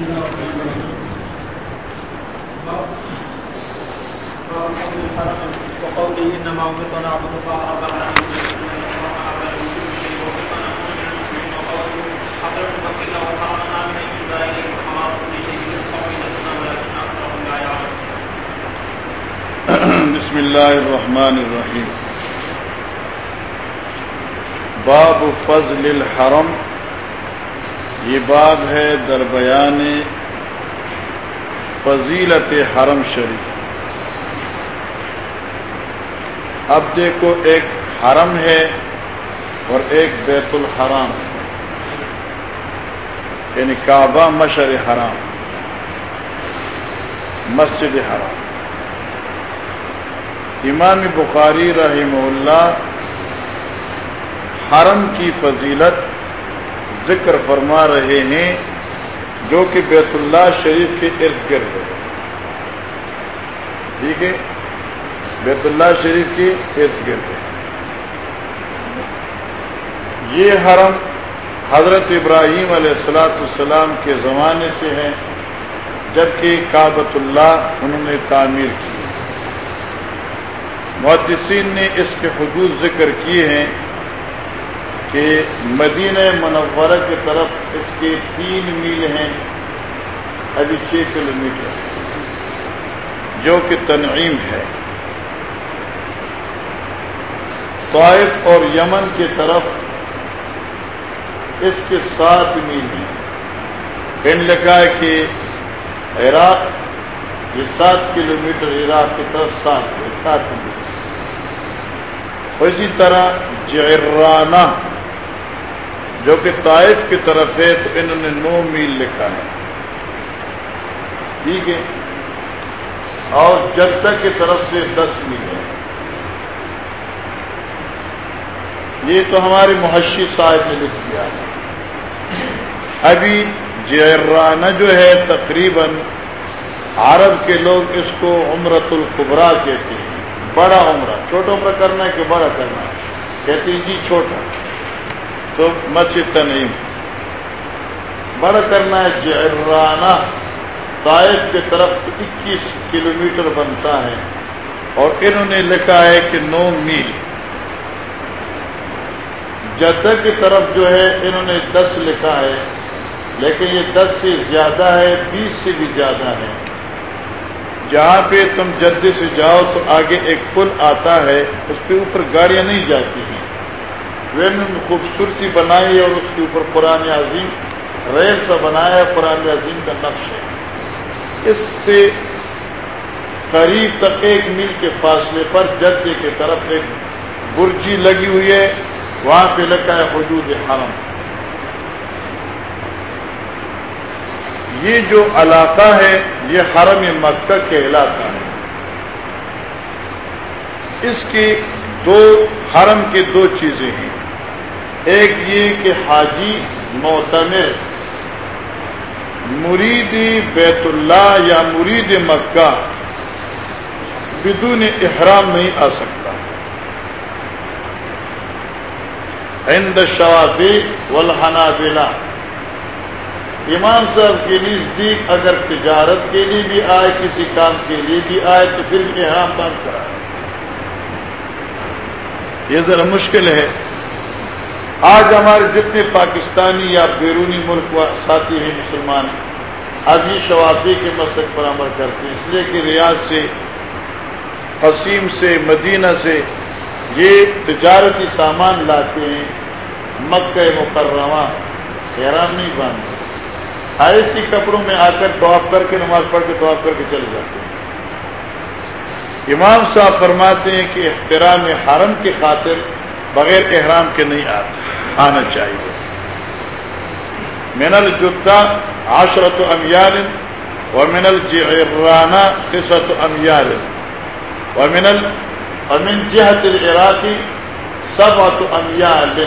وقوله الله رب العالمين بسم اللہ الرحمن الرحیم. باب فضل الحرم. یہ باب ہے در بیان فضیلت حرم شریف۔ اب دیکھو ایک حرم ہے اور ایک بیت الحرام۔ یعنی کعبہ مشر حرام۔ مسجد حرام۔ امام بخاری رحمہ اللہ حرم کی فضیلت ذکر فرما رہے ہیں جو کہ بیت اللہ شریف کے ارد گرد ہے۔ ٹھیک ہے؟ بیت اللہ شریف کے ارد گرد ہے۔ یہ حرم حضرت ابراہیم علیہ السلاۃ السلام کے زمانے سے ہے، جبکہ کابت اللہ انہوں نے تعمیر کی۔ محدثین نے اس کے حدود ذکر کیے ہیں۔ کہ مدینہ منورہ کی طرف اس کے تین میل ہیں، ابھی چھ کلو میٹر جو کہ تنعیم ہے۔ طائف اور یمن کی طرف اس کے سات میل ہیں۔ ان لکھا ہے کہ عراق، یہ سات کلو میٹر عراق کی طرف سات سات میل اسی طرح جرانہ جو کہ طائف کی طرف ہے، تو انہوں نے نو میل لکھا ہے۔ ٹھیک ہے؟ اور جدہ کی طرف سے دس میل ہے۔ یہ تو ہمارے محشی صاحب نے لکھ دیا ہے۔ ابھی جیرانہ جو ہے، تقریباً عرب کے لوگ اس کو عمرت القبرا کہتے ہیں۔ بڑا عمرہ، چھوٹا عمرہ کرنا ہے کہ بڑا کرنا ہے؟ کہتے ہیں جی چھوٹا۔ تو مسجد تنعیم بڑا کرنا ہے جیرانہ طائف کی طرف اکیس کلو میٹر بنتا ہے اور انہوں نے لکھا ہے کہ نو میل۔ جدہ کی طرف جو ہے انہوں نے دس لکھا ہے، لیکن یہ دس سے زیادہ ہے، بیس سے بھی زیادہ ہے۔ جہاں پہ تم جدے سے جاؤ تو آگے ایک پل آتا ہے، اس کے اوپر گاڑیاں نہیں جاتی ہیں۔ خوبصورتی بنائی اور اس کے اوپر قرآن عظیم ریل سا بنایا، قرآن عظیم کا نقش ہے۔ اس سے قریب تک ایک میل کے فاصلے پر جدے کی طرف ایک برجی لگی ہوئی ہے، وہاں پہ لکھا ہے حدود حرم۔ یہ جو علاقہ ہے، یہ حرم مکہ کہلاتا ہے۔ اس کی دو، حرم کی دو چیزیں ہیں۔ ایک یہ کہ حاجی معتمر، مرید بیت اللہ یا مرید مکہ بدون احرام نہیں آ سکتا۔ عند شوافی والحنابلہ۔ امام صاحب کے نزدیک اگر تجارت کے لیے بھی آئے، کسی کام کے لیے بھی آئے، تو پھر بھی احرام بند کرا۔ یہ ذرا مشکل ہے۔ آج ہمارے جتنے پاکستانی یا بیرونی ملک ساتھی ہیں مسلمان ابھی شوافی کے مسلک پر عمل کرتے ہیں۔ اس لیے کہ ریاض سے قسیم سے، مدینہ سے یہ تجارتی سامان لاتے ہیں۔ مکہ مکرمہ حیران نہیں باندھتے ایسی کپڑوں میں آ کر طواف کر کے، نماز پڑھ کے طواف کر کے چلے جاتے ہیں۔ امام صاحب فرماتے ہیں کہ احترام حرم کی خاطر بغیر احرام کے نہیں آتا آنا چاہیے۔ من الجدہ عشرت امیال ومن الجعرانہ قصت امیال ومن ال ومن جهة العراقی سبعت امیال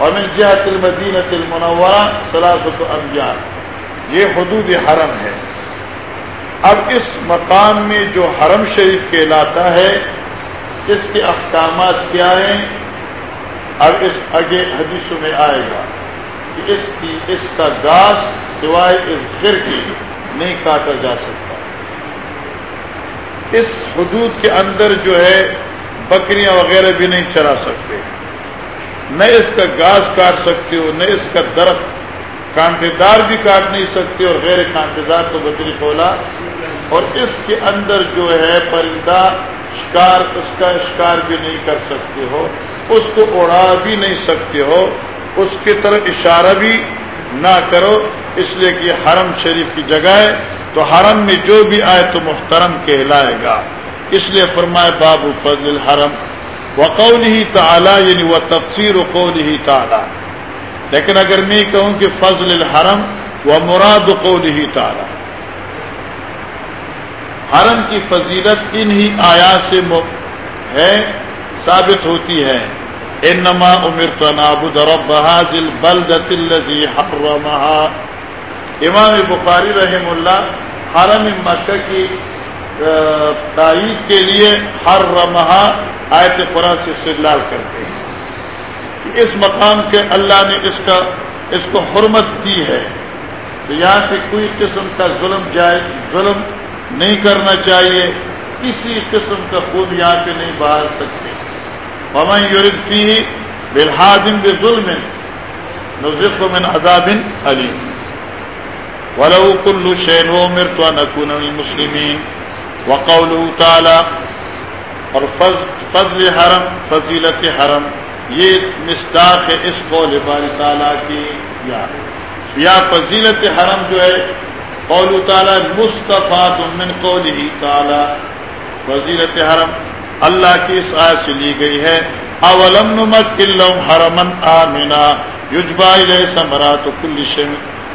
ومن جهة المدینة المنورہ ثلاثت امیال۔ یہ حدود حرم ہے۔ اب اس مقام میں جو حرم شریف کہلاتا ہے، اس کے احکامات کیا ہیں؟ اب اس آگے حدیثوں میں آئے گا کہ اس کی اس کا گاس سوائے اس گھر کی نہیں کاٹا جا سکتا۔ اس حدود کے اندر جو ہے بکریاں وغیرہ بھی نہیں چرا سکتے۔ نہ اس کا گاس کاٹ سکتے ہو، نہ اس کا درخت کانٹے دار بھی کاٹ نہیں سکتے اور غیر کانٹے دار تو بکری کھولا اور اس کے اندر جو ہے پرندہ شکار اس کا شکار بھی نہیں کر سکتے ہو، اس کو اڑا بھی نہیں سکتے ہو، اس کی طرف اشارہ بھی نہ کرو، اس لیے کہ حرم شریف کی جگہ ہے، تو حرم میں جو بھی آئے تو محترم کہلائے گا۔ اس لیے فرمائے بابو فضل الحرم وقول ہی تعالیٰ یعنی وہ تفسیر و قول ہی تعالیٰ۔ لیکن اگر میں کہوں کہ فضل الحرم وہ مراد قول ہی تعالیٰ۔ حرم کی فضیلت انہی آیات سے ہے، ثابت ہوتی ہے۔ انما امرت ان رب هذه البلده الذي حرمها۔ امام بخاری رحم اللہ حرم مکہ کی تائید کے لیے حرمها آیت قرآن سے استدلال کرتے ہیں۔ کہ اس مقام کے اللہ نے اس کا، اس کو حرمت دی ہے۔ تو یہاں سے کوئی قسم کا ظلم جائے ظلم نہیں کرنا چاہیے، کسی قسم کا خون یہاں پہ نہیں بہا سکتے۔ ومن يرد فيه بالحاد بظلم نزق من عذاب عليم ولو كل شيء امرت ان اكون من المسلمين۔ وقوله تعالى، اور فضل حرم، فضیلت حرم، یہ مصداق ہے اس قول باری تعالیٰ کی یا فضیلت حرم جو ہے قول تعالیٰ مصطفیٰ من قوله تعالیٰ فضیلت حرم اللہ کی اس آیت سے لی گئی ہے، اولم نمک لهم حرما امنا يجبى اليه ثمرات كل شيء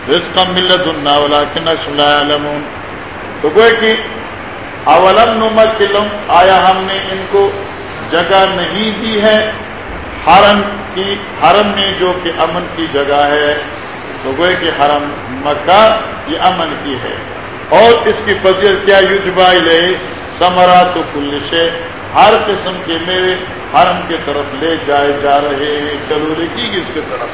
رزقا من لدنا ولكن لا يعلمون تو گوئے کہ اولم نمک لهم آیا ہم نے ان کو جگہ نہیں دی ہے، حرم کی، حرم میں جو کہ امن کی جگہ ہے۔ تو گوئے کہ حرم مکہ یہ امن کی ہے۔ اور اس کی فضیلت کیا یوجبا لے، ثمرات کل شے، ہر قسم کے میرے حرم کے طرف لے جائے جا رہے ہیں، چلو لکھی اس کے طرف۔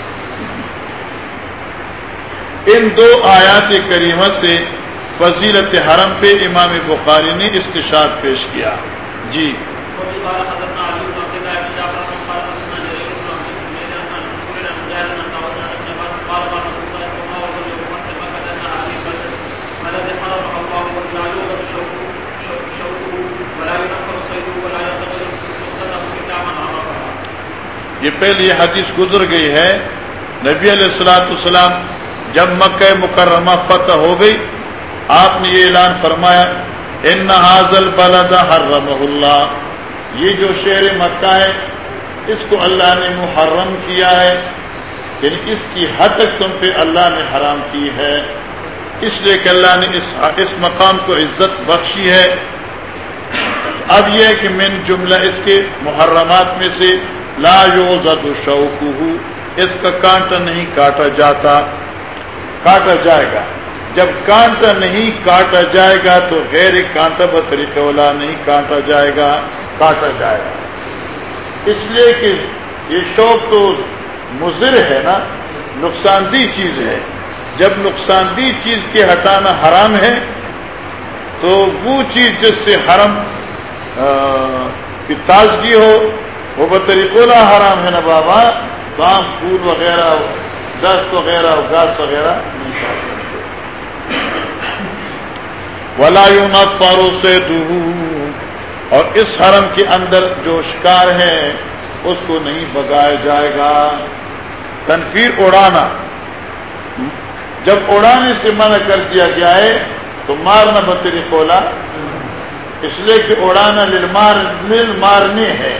ان دو آیات کریمہ سے فضیلت حرم پہ امام بخاری نے استشاد پیش کیا۔ جی۔ یہ حدیث گزر گئی ہے، نبی علیہ السلاۃ السلام جب مکہ مکرمہ فتح ہو گئی، آپ نے یہ اعلان فرمایا، ان حاضل بلد حرم اللہ یہ جو شہر مکہ ہے، اس کو اللہ نے محرم کیا ہے یعنی اس کی حد تک تم پہ اللہ نے حرام کی ہے۔ اس لیے کہ اللہ نے اس اس مقام کو عزت بخشی ہے۔ اب یہ کہ من جملہ اس کے محرمات میں سے لا یوزد شوقہ اس کا کانٹا نہیں کاٹا جاتا، کاٹا جائے گا۔ جب کانٹا نہیں کاٹا جائے گا تو غیر کانٹا بطریقہ والا نہیں کاٹا جائے گا، کاٹا جائے گا۔ اس لیے کہ یہ شوق تو مضر ہے نا، نقصان دہ چیز ہے۔ جب نقصان دہ چیز کے ہٹانا حرام ہے، تو وہ چیز جس سے حرم کی تازگی ہو وہ بطریقہ حرام ہے نا بابا تو پھول وغیرہ، دست وغیرہ گاس وغیرہ نہیں کھا سکتے۔ پارو سے اور اس حرم کے اندر جو شکار ہے، اس کو نہیں بگایا جائے گا۔ تنفیر اڑانا جب اڑانے سے منع کر دیا گیا ہے، تو مارنا بطری کولا اس لیے کہ اڑانا لل مارنے ہے۔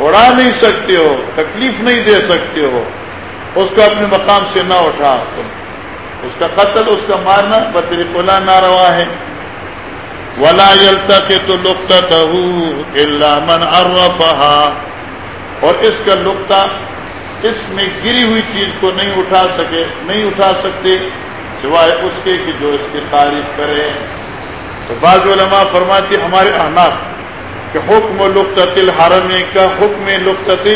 اڑا نہیں سکتے ہو، تکلیف نہیں دے سکتے ہو۔ اس کو اپنے مقام سے نہ اٹھا اس کا قتل، اس کا مارنا بطری پلا نہ روا ہے ولا کے تو لکتا من ارفہا اور اس کا لکتا اس میں گری ہوئی چیز کو نہیں اٹھا سکے، نہیں اٹھا سکتے، سوائے اس کے کہ جو اس کی تعریف کرے۔ تو بعض علماء فرماتے ہمارے احناف کہ حکم لقطت الحرم کا حکم لقطت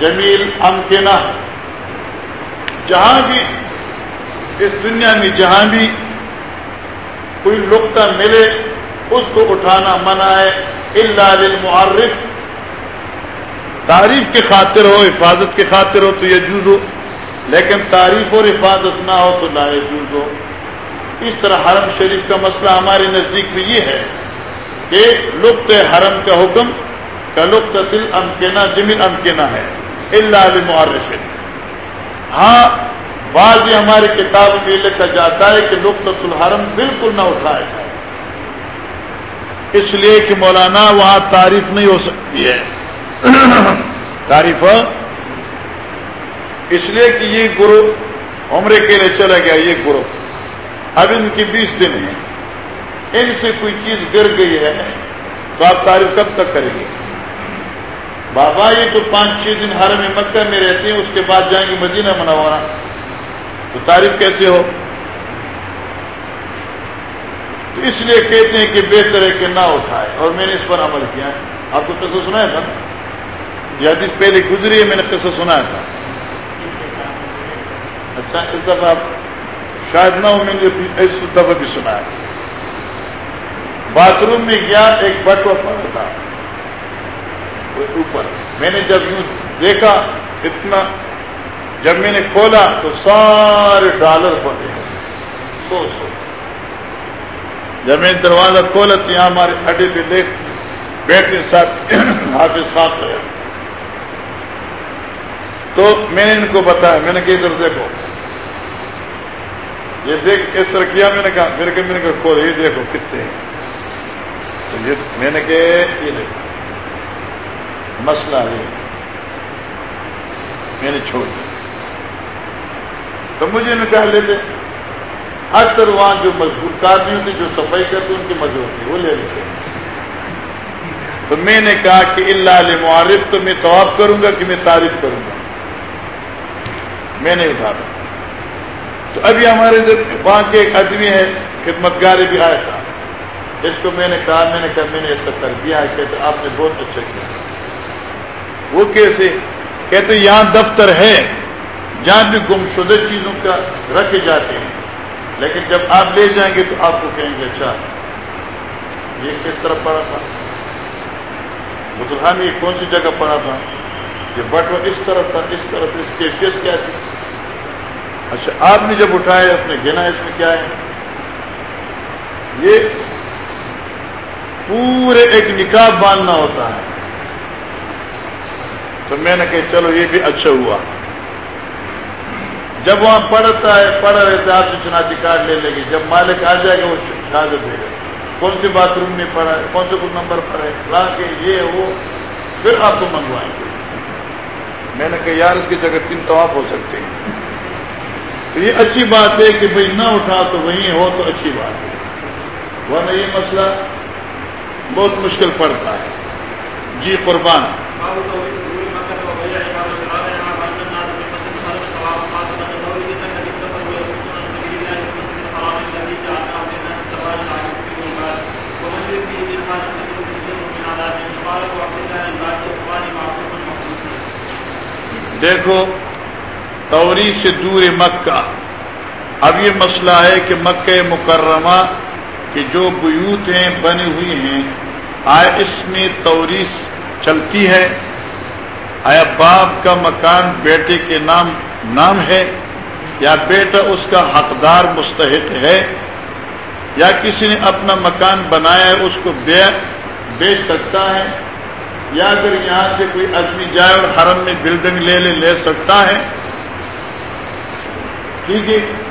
جمیل امکنہ جہاں بھی اس دنیا میں جہاں بھی کوئی لقطہ ملے اس کو اٹھانا منع ہے اللہ للمعرف۔ تعریف کی خاطر ہو، حفاظت کی خاطر ہو تو یہ جوز ہو، لیکن تعریف اور حفاظت نہ ہو تو لا جوز ہو۔ اس طرح حرم شریف کا مسئلہ ہمارے نزدیک میں یہ ہے۔ کہ لطف حرم کا حکم کا لطف دل امکنا جمن امکنا ہے اللہ معرف ہاں بعض ہماری کتاب میں لکھا جاتا ہے کہ لطف الحرم بالکل نہ اٹھایا جائے۔ اس لیے کہ مولانا وہاں تعریف نہیں ہو سکتی ہے۔ تعریف اس لیے کہ یہ گرو عمرے کے لیے چلا گیا، یہ گرو اب ان کی بیس دن ہیں۔ ان سے کوئی چیز گر گئی ہے تو آپ تعریف کب تک کریں گے؟ بابا، یہ تو پانچ چھ دن ہر میں مکہ میں رہتے ہیں، اس کے بعد جائیں گے مدینہ منورہ۔ تو تعریف کیسے ہو؟ تو اس لیے کہتے ہیں کہ بہتر ہے کہ نہ اٹھائے۔ اور میں نے اس پر عمل کیا۔ ہے آپ کو قصہ سنایا تھا؟ یہ حدیث پہلے گزری ہے، میں نے قصہ سنایا تھا۔ اچھا اس دفعہ آپ شاید نہ ہو میں نے اس دفعہ بھی سنا ہے باتھ روم میں گیا، ایک بٹوا پڑا تھا۔ اوپر۔ میں نے جب یوں دیکھا، اتنا جب میں نے کھولا تو سارے ڈالر پڑے سو سو۔ جب میں دروازہ کھولا تو یہاں ہمارے اڈے پہ دیکھ بیٹھے ساتھ حافظ صاحب ہے تو میں نے ان کو بتایا، میں نے کہ ادھر دیکھو۔ یہ دیکھ، اس طرح کیا؟ میں نے کہا میرے کہ میں نے کہا کھول یہ دیکھو کتنے ہیں۔ تو یہ میں نے کہ یہ دیکھو۔ مسئلہ ہے۔ میں نے چھوڑ دیا۔ تو مجھے نکاح لیتے۔ اکثر وہاں جو مضبوط آدمی ہوتے جو صفائی کرتے ان کی مدد ہوتی، وہ لے لیتے۔ تو میں نے کہا کہ اللہ علیہ معارف تو میں طواف کروں گا کہ میں تعریف کروں گا۔ میں نہیں اٹھا رہا تو ابھی ہمارے وہاں کے ایک آدمی ہے خدمت گار بھی آیا تھا۔ اس کو میں نے کہا، میں نے کہا، میں نے ایسا کر دیا ہے کہتے آپ نے بہت اچھا کیا۔ وہ کیسے؟ کہتے یہاں دفتر ہے، جہاں بھی گمشدہ چیزوں کا رکھے جاتے ہیں۔ لیکن جب آپ لے جائیں گے تو آپ کو کہیں گے اچھا یہ کس طرح پڑا تھا؟ مسلمان، یہ کون سی جگہ پڑا تھا؟ یہ بٹوا اس طرح تھا، اس طرح تھا اس کیفیت کیا تھی؟ اچھا آپ نے جب اٹھایا، اس میں گنا، اس میں کیا ہے؟ یہ پورے ایک نکاح باندھنا ہوتا ہے۔ تو میں نے کہا، چلو یہ بھی اچھا ہوا۔ جب وہاں پڑھتا ہے، پڑھ رہے تھے، آپ سے چناتی کارڈ لے لیں گے جب مالک آ جائے گا، وہ شہادت دے گا۔ کون سے باتھ روم میں پڑھا ہے؟ کون سے کچھ نمبر پر ہے؟ لا کے یہ وہ، پھر آپ کو منگوائیں گے۔ میں نے کہا، یار، اس کی جگہ تین طواف ہو سکتے ہیں۔ تو یہ اچھی بات ہے کہ بھائی نہ اٹھا تو وہیں ہو تو اچھی بات ہے۔ ورنہ یہ مسئلہ بہت مشکل پڑتا ہے۔ جی قربان۔ دیکھو توری سے دور مکہ۔ اب یہ مسئلہ ہے کہ مکہ مکرمہ کی جو بیوت ہیں بنی ہوئی ہیں آیا اس میں توریس چلتی ہے۔ آیا باپ کا مکان بیٹے کے نام نام ہے؟ یا بیٹا اس کا حقدار مستحق ہے؟ یا کسی نے اپنا مکان بنایا ہے، اس کو بیچ سکتا ہے؟ یا اگر یہاں سے کوئی آدمی جائے اور حرم میں بلڈنگ لے لے لے سکتا ہے؟ ٹھیک ہے۔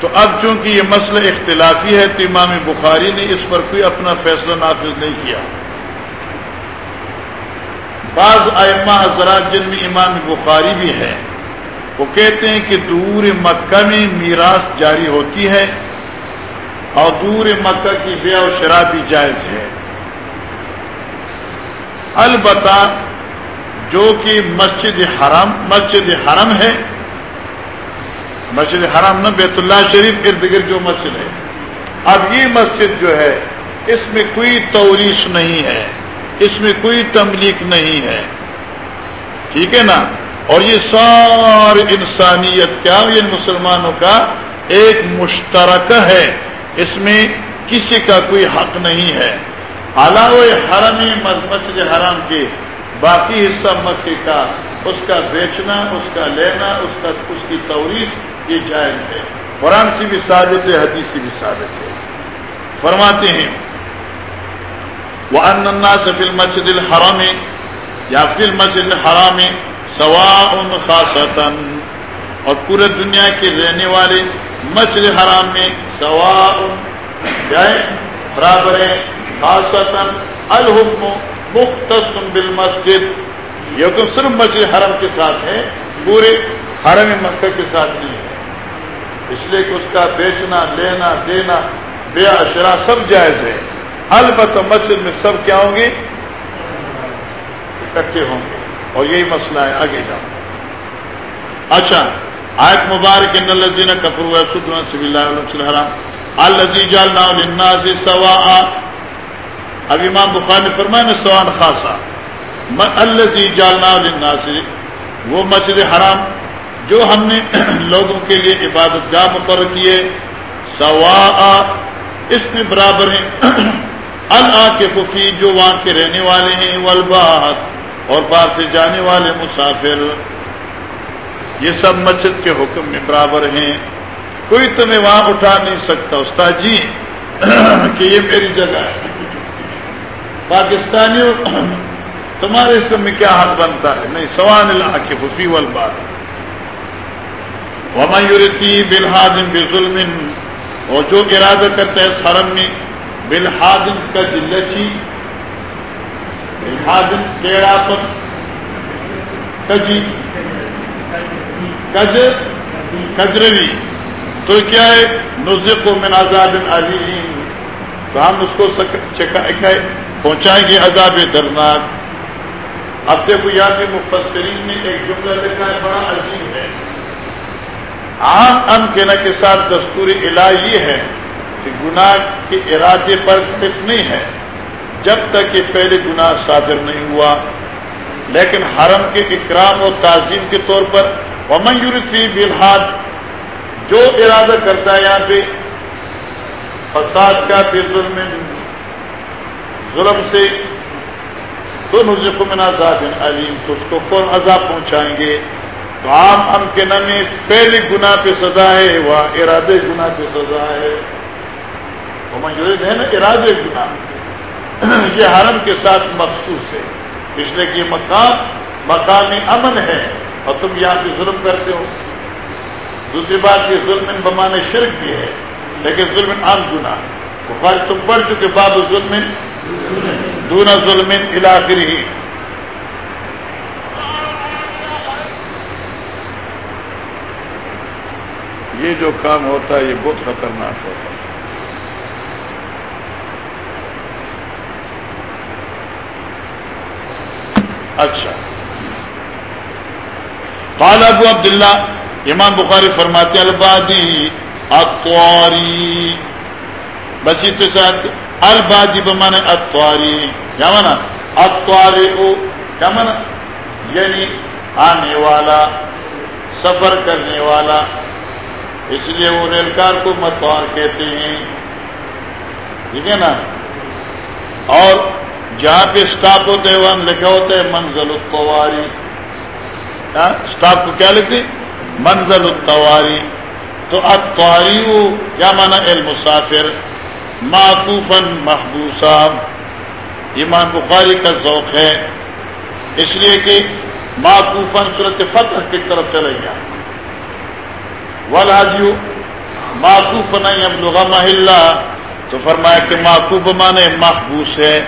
تو اب چونکہ یہ مسئلہ اختلافی ہے تو امام بخاری نے اس پر کوئی اپنا فیصلہ نافذ نہیں کیا۔ بعض ائمہ حضرات جن میں امام بخاری بھی ہے وہ کہتے ہیں کہ دور مکہ میں میراث جاری ہوتی ہے اور دور مکہ کی بے و شرابی جائز ہے۔ البتہ جو کہ مسجد حرم مسجد حرم ہے مسجد حرم نہ بیت اللہ شریف ارد گرد جو مسجد ہے۔ اب یہ مسجد جو ہے، اس میں کوئی توریش نہیں ہے۔ اس میں کوئی تملیک نہیں ہے۔ ٹھیک ہے نا؟ اور یہ ساری انسانیت کیا یہ مسلمانوں کا؟ ایک مشترک ہے۔ اس میں کسی کا کوئی حق نہیں ہے۔ علاوہ حرم مسجد حرام کے باقی حصہ مکے کا، اس کا بیچنا، اس کا لینا، اس کا، اس کی توریف یہ جائز ہے قرآن سے بھی ثابت ہے، حدیث سے بھی ثابت ہے۔ فرماتے ہیں وہ اننا سے فل مسجد الحرام، یا فل مسجد الحرام سوا ان خاصتاً۔ اور پورے دنیا کے رہنے والے مسجد حرام میں سوا برابر ہے۔ خاصتاً الحکم مختص بالمسجد۔ یہ تو صرف مسجد حرم کے ساتھ ہے، پورے حرم مکہ کے ساتھ نہیں ہے۔ اس لیے کہ اس کا بیچنا، لینا، دینا بے اشرا سب جائز ہے۔ البتہ مسجد میں سب کیا ہوں گے؟ اکٹھے ہوں گے۔ اور یہی مسئلہ ہے، آگے جاؤ۔ اچھا آیت مبارک، ان الذين كفروا ويصدون عن سبيل الله والمسجد الحرام۔ الذي جعلناه للناس سواء۔ اب امام بخاری نے فرمایا نا سوان خاصا۔ الذي جعلناه للناس، وہ مسجد حرام۔ جو ہم نے لوگوں کے لیے عبادت گاہ مقرر کیے سوا اس میں برابر ہیں العاقف فی جو وہاں کے رہنے والے ہیں والبات اور باہر سے جانے والے مسافر۔ یہ سب مسجد کے حکم میں برابر ہیں۔ کوئی تمہیں وہاں اٹھا نہیں سکتا، استاد جی کہ یہ میری جگہ ہے۔ پاکستانیوں، تمہارے اس میں کیا حق بنتا ہے؟ نہیں سوان اللہ کے حفیع والباد وما یورتی بالحادم بے ظلم اور جو ارادہ کرتا ہے اس حرم میں بالحادم کا جلچی بالحادم کیڑا پر کجی کج، کجروی۔ تو کیا ہے؟ نزق و من عذاب علیم تو ہم اس کو پہنچائیں گے عذاب درناک اب دیکھو یہاں کے مفسرین نے ایک جملہ لکھا ہے، بڑا عظیم ہے۔ عام ام کہنا کے ساتھ دستور الہ یہ ہے کہ گناہ کے ارادے پر فٹ نہیں ہے، جب تک کہ پہلے گناہ صادر نہیں ہوا۔ لیکن حرم کے اکرام و تعظیم کے طور پر ومن یورفی بالحاد، جو ارادہ کرتا ہے یہاں پہ، فساد کا بے ظلم ظلم سے، تو نظف من عذاب علیم، تو اس کو کون عذاب پہنچائیں گے؟ تو عام ام کے نمی پہلے گناہ پہ سزا ہے، وہ ارادے گناہ پہ سزا ہے۔ ومن ہے نا ارادے گناہ۔ یہ حرم کے ساتھ مخصوص ہے۔ اس لیے کہ مقام مقام امن ہے۔ اور تم یہاں پہ ظلم کرتے ہو۔ دوسری بات یہ، ظلم بمانے شرک بھی ہے۔ لیکن ظلم عام گنا بخار تم پڑھ چکے، باب ظلم دونا ظلم علاقری یہ جو کام ہوتا ہے، یہ بہت خطرناک ہوتا ہے۔ اچھا۔ قال ابو عبداللہ، امام بخاری فرماتے البادی اتواری بسی کے ساتھ البادی بمانے اتواری کیا مانا اتواری کو کیا مانا یعنی آنے والا، سفر کرنے والا۔ اس لیے وہ ریل کار کو متوار کہتے ہیں۔ ٹھیک ہے نا؟ اور جہاں پہ اسٹاپ ہوتے ہیں، وہاں لکھا ہوتا ہے، منزل الطواری۔ ہاں؟ اسٹاف کو کیا لکھتے منزل التواری تو اتواری کیا مانا المسافر۔ معطوفن محبوسہ ایمان بخاری کا ذوق ہے۔ اس لیے کہ معطوفن صورت فتح کی طرف چلے گیا۔ ولاجیو معطوف نہیں اب لوگ محلہ تو فرمایا کہ معقوب مانے محبوس ہے.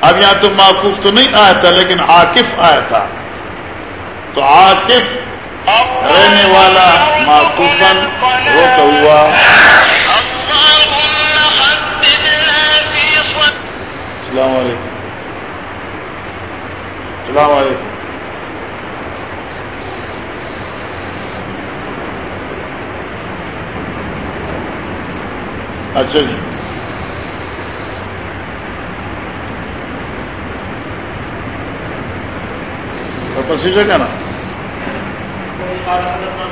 اب یہاں تو معقوف تو نہیں آیا تھا، لیکن عاقف آیا تھا. تو عاقف رہنے والا معقوفن روک ہوا. السلام علیکم. السلام علیکم. اچھا جی۔ پسیجے کا نا؟ قال حدثنا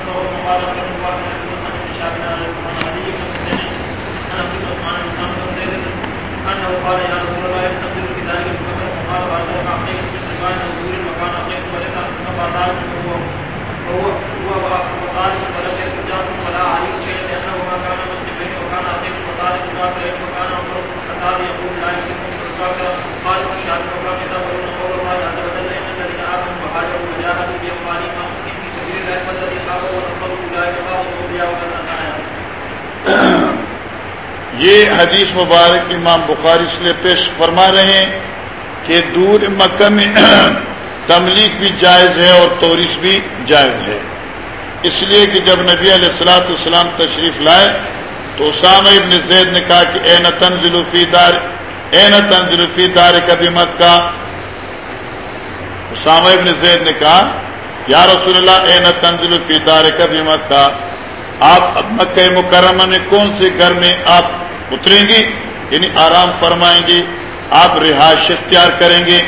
اعطيك وقال الكافرين وكان يقول لا يمكن قال قول الله عز وجل ان الذين امنوا وهاجروا وجاهدوا باموالهم في سبيل الله والذين ونصروا اولئك اولياء یہ حدیث مبارک امام بخاری اس لیے پیش فرما رہے ہیں کہ دور مکہ میں تملیغ بھی جائز ہے اور تورس بھی جائز ہے۔ اس لیے کہ جب نبی علیہ السلاۃ السلام تشریف لائے تو اسامہ ابن زید نے کہا کہ اے نہ تنزل فی دار اے نہ تنزل فی دار کبھی مکہ اسامہ ابن زید نے کہا، یا رسول اللہ اے نہ تنزل فی دار کبھی مکہ آپ مکہ مکرمہ میں کون سے گھر میں آپ اتریں گے یعنی آرام فرمائیں گے آپ رہائش اختیار کریں گے.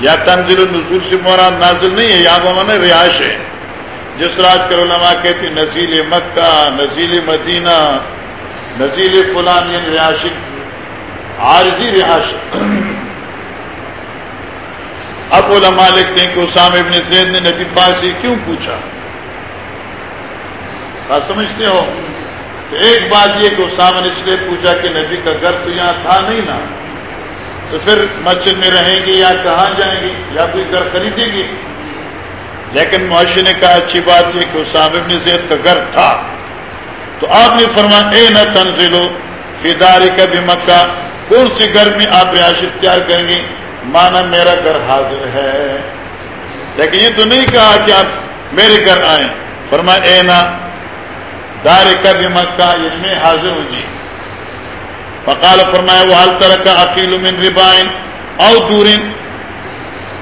یا تنزل النزول سے مراد نازل نہیں ہے یہاں میں رہائش ہے جس رات کر علماء کہتے نزیل مکہ، نزیل مدینہ، نزیل فلان یعنی رہائش عارضی رہائش۔ اب علماء لکھتے ہیں کہ اسام ابن زید نے نبی پاک سے کیوں پوچھا؟ بات سمجھتے ہو؟ تو ایک بات یہ کہ اسامہ نے اس لیے پوچھا کہ نبی کا گھر تو یہاں تھا نہیں نا؟ تو پھر مسجد میں رہیں گے یا کہاں جائیں گے؟ یا کوئی گھر خریدے گی لیکن معاشی نے کہا، اچھی بات یہ کہ اسام ابن زید کا گھر تھا۔ تو آپ نے فرمایا، اے نہ تنزلو فداری کا بھی مکہ، کون سی گھر میں آپ رہائش اختیار کریں گے؟ مانا میرا گھر حاضر ہے۔ لیکن یہ تو نہیں کہا کہ آپ میرے گھر آئیں۔ فرمایا، اے نہ دار کا بھی مکہ اس میں حاضر ہوں جی۔ فقال، فرمایا وہ حال طرح کا عقیل من ربائن او دورن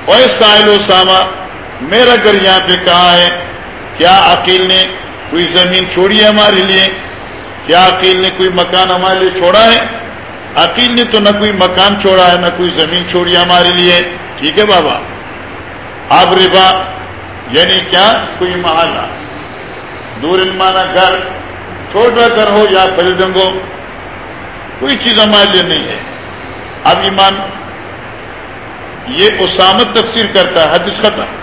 او سائل و ساما میرا گھر یہاں پہ کہاں ہے، کیا عقیل نے کوئی زمین چھوڑی ہے ہمارے لیے؟ کیا عقیل نے کوئی مکان ہمارے لیے چھوڑا ہے؟ عقیل نے تو نہ کوئی مکان چھوڑا ہے، نہ کوئی زمین چھوڑی ہے ہمارے لیے۔ ٹھیک ہے بابا۔ آپ ربا یعنی کیا؟ کوئی محلہ۔ دور مانا گھر، چھوٹا گھر ہو یا بلڈنگ ہو کوئی چیز ہمارے لیے نہیں ہے۔ اب ایمان، یہ اسامت تفسیر کرتا ہے، حدیث ختم۔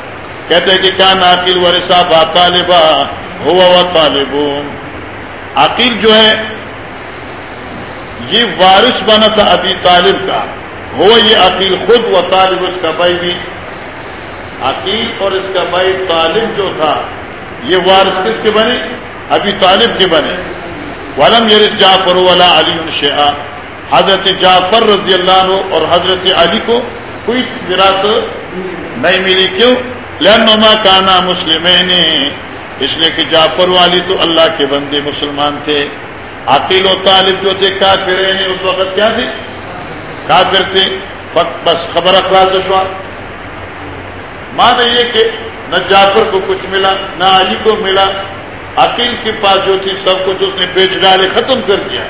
کہتے ہیں کہ کیا ناقل ورثہ با طالبہ ہوا و طالب عقیل جو ہے، یہ وارث بنا تھا ابھی طالب کا۔ ہو یہ عقیل خود و طالب اس کا بھائی بھی۔ عقیل اور اس کا بھائی طالب جو تھا، یہ وارث کس کے بنے؟ ابھی طالب کے بنے۔ ولم یرس جعفر ولا علی شیعہ حضرت جعفر رضی اللہ عنہ اور حضرت علی کو کوئی وراثت نہیں ملی کیوں؟ لما کانا مسلم اس لیے کہ جعفر والی تو اللہ کے بندے مسلمان تھے۔ عقیل و طالب جو تھے، کافر اس وقت کیا تھے؟ کافر تھے۔ بس خبر اخلاص دشوار مانا یہ کہ نہ جعفر کو کچھ ملا، نہ علی کو ملا۔ عقیل کے پاس جو تھی سب کچھ، اس نے بیچ ڈالے، ختم کر دیا۔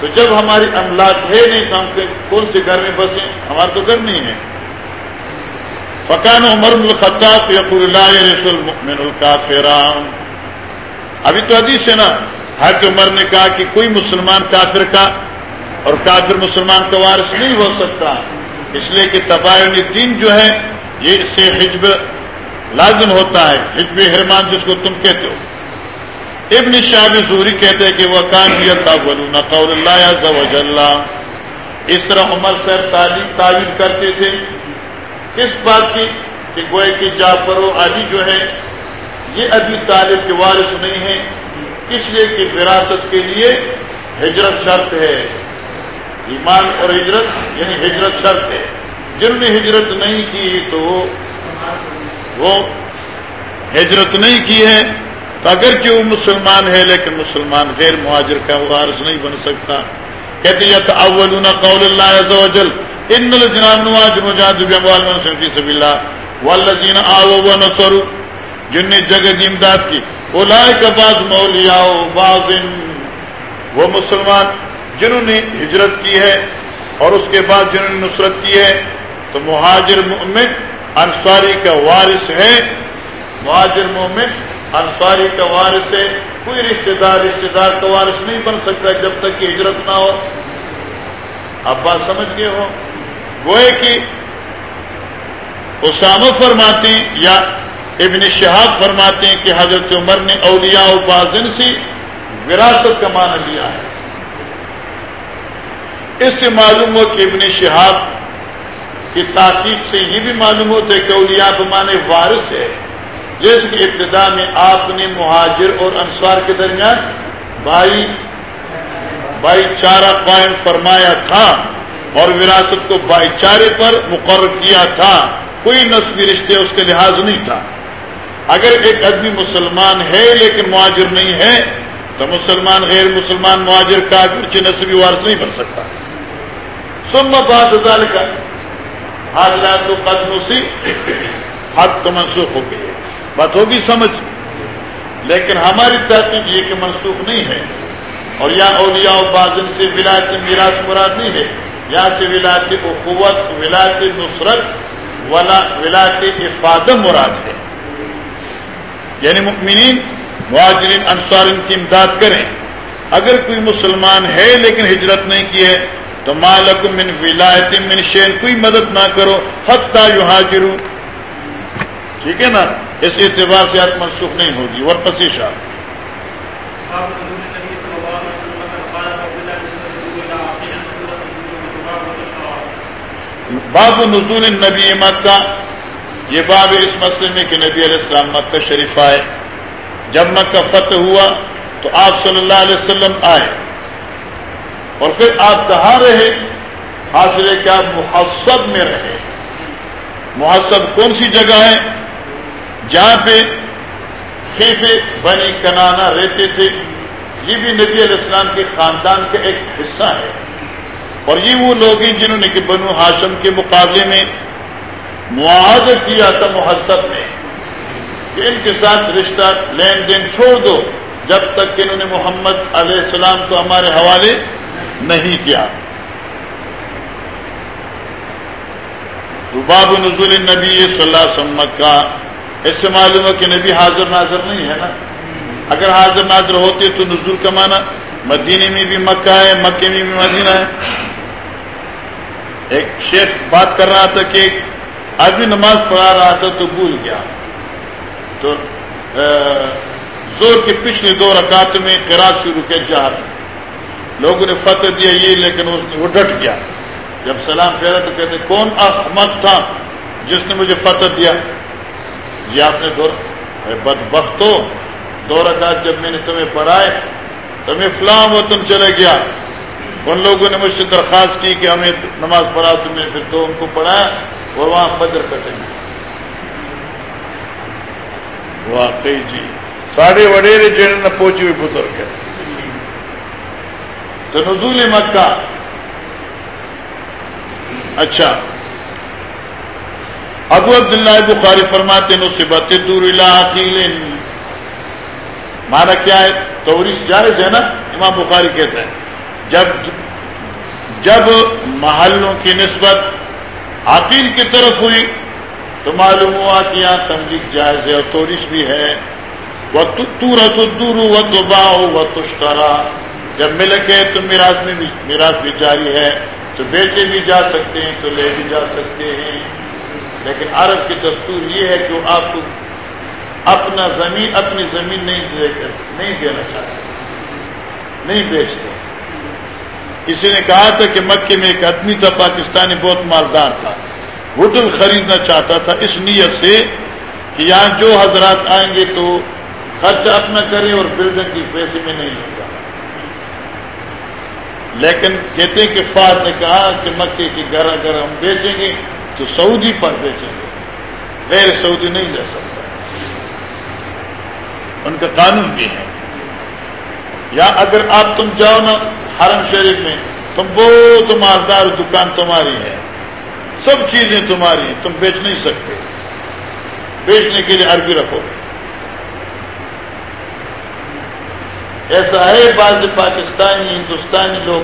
تو جب ہماری املاک ہے نہیں تو ہم کون سے گھر میں بسے ہمارا تو گھر نہیں ہے۔ فقان عمر الخطاب یقول المؤمن الکافران ابھی تو حدیث ہے نا حضرت عمر نے کہا کہ کوئی مسلمان کافر کا اور کافر مسلمان کا وارث نہیں ہو سکتا، اس لیے کہ تباین دین جو ہے، یہ اس سے حجب لازم ہوتا ہے، حجب حرمان جس کو تم کہتے ہو۔ ابن شاہ زوری کہتے ہیں کہ وہ کان قول اللہ عز و جل اس طرح عمر صاحب تعلیم تعویل کرتے تھے۔ اس بات کی کہ گوئے کہ جعفر و علی جو ہے یہ ابھی طالب کے وارث نہیں ہے اس لیے کہ وراثت کے لیے ہجرت شرط ہے۔ ایمان اور ہجرت یعنی ہجرت شرط ہے۔ جن نے ہجرت نہیں کی تو وہ ہجرت نہیں کی ہے تو اگر کہ وہ مسلمان ہے لیکن مسلمان غیر مہاجر کا وارث نہیں بن سکتا۔ کہتے یا اول قول اللہ عز و جل ان الجنان نواج مجاہد باموال من سنفی سبیل اللہ والذین آو و نصروا، جن نے جگہ دی امداد کی اولئک بعض مولیاء بعض وہ مسلمان جنہوں نے ہجرت کی ہے اور اس کے بعد جنہوں نے نصرت کی ہے، تو مہاجر مؤمن انصاری کا وارث ہے۔ مہاجر مومن انصاری کا وارث ہے، کوئی رشتے دار رشتے دار کا وارث نہیں بن سکتا جب تک کہ ہجرت نہ ہو۔ آپ بات سمجھ گئے ہو؟ گوئے کہ اسامہ فرماتے ہیں یا ابن شہاب فرماتے ہیں کہ حضرت عمر نے اولیاء و بازن سے وراثت کا معنی لیا ہے۔ اس سے معلوم ہو کہ ابن شہاب کی تحقیق سے یہ بھی معلوم ہوتا ہے کہ اولیاء بمانے وارث ہے۔ جس کی ابتدا میں آپ نے مہاجر اور انصار کے درمیان بھائی بھائی چارہ قائم فرمایا تھا۔ اور وراثت کو بھائی چارے پر مقرر کیا تھا، کوئی نسبی رشتے اس کے لحاظ نہیں تھا۔ اگر ایک آدمی مسلمان ہے لیکن معاجر نہیں ہے، تو مسلمان غیر مسلمان معاجر کا کچھ نسبی وارث نہیں بن سکتا۔ سن بات کا حاضرات تو قدم سی حد تو منسوخ ہو گئی بات ہوگی سمجھ۔ لیکن ہماری تحقیق یہ کہ منسوخ نہیں ہے اور یا اولیاء و بازن سے ولایت میراث مراد نہیں ہے۔ یہاں سے ولایت اخوت، ولایت نصرت، ولا ولایت افادم مراد ہے۔ یعنی مؤمنین، مہاجرین، انصار ان کی امداد کریں۔ اگر کوئی مسلمان ہے لیکن ہجرت نہیں کی ہے، تو مالک من ولایت من شین، کوئی مدد نہ کرو، حتی یہاجرو۔ ٹھیک ہے نا؟ اس اعتبار سے آج منسوخ نہیں ہوگی۔ اور پسیشہ باب نزول نبی مکہ، یہ باب اس مسئلے میں کہ نبی علیہ السلام مکہ شریف آئے۔ جب مکہ فتح ہوا تو آپ صلی اللہ علیہ وسلم آئے۔ اور پھر آپ کہاں رہے؟ حاصل کہ آپ محسب میں رہے۔ محسب کون سی جگہ ہے؟ جہاں پہ کھیفے بنی کنانا رہتے تھے۔ یہ بھی نبی علیہ السلام کے خاندان کا ایک حصہ ہے۔ اور یہ وہ لوگ ہیں جنہوں نے کہ بنو ہاشم کے مقابلے میں معاہدہ کیا تھا محسب میں کہ ان کے ساتھ رشتہ لین دین چھوڑ دو، جب تک کہ انہوں نے محمد علیہ السلام کو ہمارے حوالے نہیں کیا۔ باب نزول نبی صلی اللہ علیہ وسلم کا، اس سے معلوم ہے کہ نبی حاضر ناظر نہیں ہے نا۔ اگر حاضر ناظر ہوتے تو نزول کا معنی مدینے میں بھی مکہ ہے مکے میں بھی مدینہ ہے۔ ایک شیخ بات کر رہا تھا کہ ایک آدمی نماز پڑھا رہا تھا تو بھول گیا۔ تو زور کے پچھلے دو رکعت میں قرآن شروع کے جہاں لوگوں نے فتح دیا یہ، لیکن وہ ڈٹ گیا۔ جب سلام پھیرا تو کہتے کون احمد تھا جس نے مجھے فتح دیا؟ یہ آپ نے دو بد بختو دو رکعت جب میں نے تمہیں پڑھائے، تمہیں فلام و تم چلے گیا۔ ان لوگوں نے مجھ سے درخواست کی کہ ہمیں نماز پڑھا تمہیں پھر تو ان کو پڑھایا اور وہاں بدر کٹیں گے۔ واقعی جی۔ ساڑھے وڈیرے جیل نہ پہنچی ہوئی بزرگ ہے تو نزول مکہ۔ اچھا۔ ابو عبداللہ بخاری فرماتے نصیبت دور عقیل۔ مانا کیا ہے؟ توریس جائز ہے نا؟ امام بخاری کہتا ہے۔ جب جب محلوں کی نسبت عقیل کی طرف ہوئی تو معلوم ہوا کہ یہاں تملیغ جائز ہے اور تورش بھی ہے۔ وہ تو رسدور و تو باؤ و تشترا جب مل گئے تو میراث میں بھی میراث بھی جاری ہے۔ تو بیچے بھی جا سکتے ہیں، تو لے بھی جا سکتے ہیں۔ لیکن عرب کی دستور یہ ہے کہ وہ آپ کو اپنا زمین اپنی زمین نہیں دے کر نہیں دینا چاہتے۔ نہیں بیچتے۔ کسی نے کہا تھا کہ مکے میں ایک آدمی تھا، پاکستانی بہت مالدار تھا۔ ہوٹل خریدنا چاہتا تھا، اس نیت سے کہ یہاں جو حضرات آئیں گے تو خرچ اپنا کریں اور بلڈنگ کی پیسے میں نہیں لوں لیکن کہتے ہیں کہ فاض نے کہا کہ مکے کی گھر اگر ہم بیچیں گے تو سعودی پر بیچیں گے۔ غیر سعودی نہیں لے سکتا۔ ان کا قانون بھی ہے۔ یا اگر آپ تم جاؤ نا حرم شریف میں تم بہت مالدار دکان تمہاری ہے۔ سب چیزیں تمہاری ہیں، تم بیچ نہیں سکتے۔ بیچنے کے لیے عربی رکھو۔ ایسا ہے بعض پاکستانی، ہندوستانی لوگ،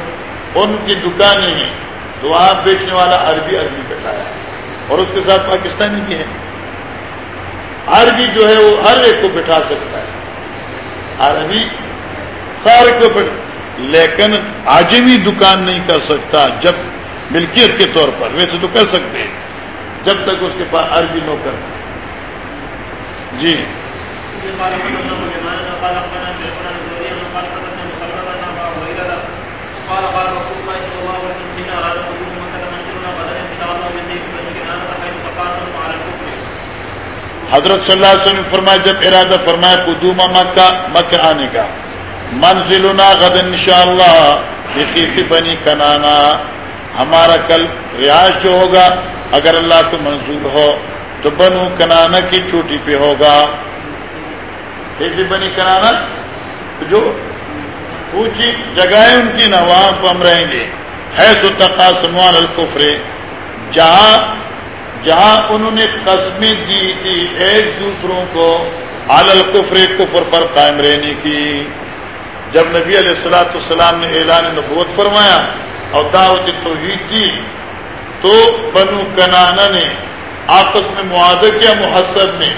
ان کی دکانیں ہیں تو وہاں بیچنے والا عربی عربی بیٹھا ہے اور اس کے ساتھ پاکستانی بھی ہے عربی جو ہے وہ ہر ایک کو بٹھا سکتا ہے۔ عربی سارے کو بٹھ لیکن آجمی دکان نہیں کر سکتا جب ملکیت کے طور پر ویسے تو کر سکتے ہیں۔ جب تک اس کے پاس عربی نو کر جی۔ حضرت صلی اللہ علیہ وسلم نے فرمایا، جب ارادہ فرمایا قدوم مکہ مکہ آنے کا۔ منزلنا غد انشاءاللہ یقیفی بنی کنانا، ہمارا کل ریاض جو ہوگا، اگر اللہ کو منظور ہو، تو بنو کنانا کی چوٹی پہ ہوگا۔ بنی کنانا، جو اونچی جگہیں ان کی نا وہاں پہ ہم رہیں گے۔ ہے تو تقاسمان الکفر، جہاں جہاں انہوں نے قسمیں دی تھی ایک دوسروں کو عال کفر کفر پر قائم رہنے کی۔ جب نبی علیہ السلاۃ السلام نے اعلان نبوت فرمایا اور دعوت توحید کی، تو بنو کنانا نے آپس میں معاہدہ کیا محسد میں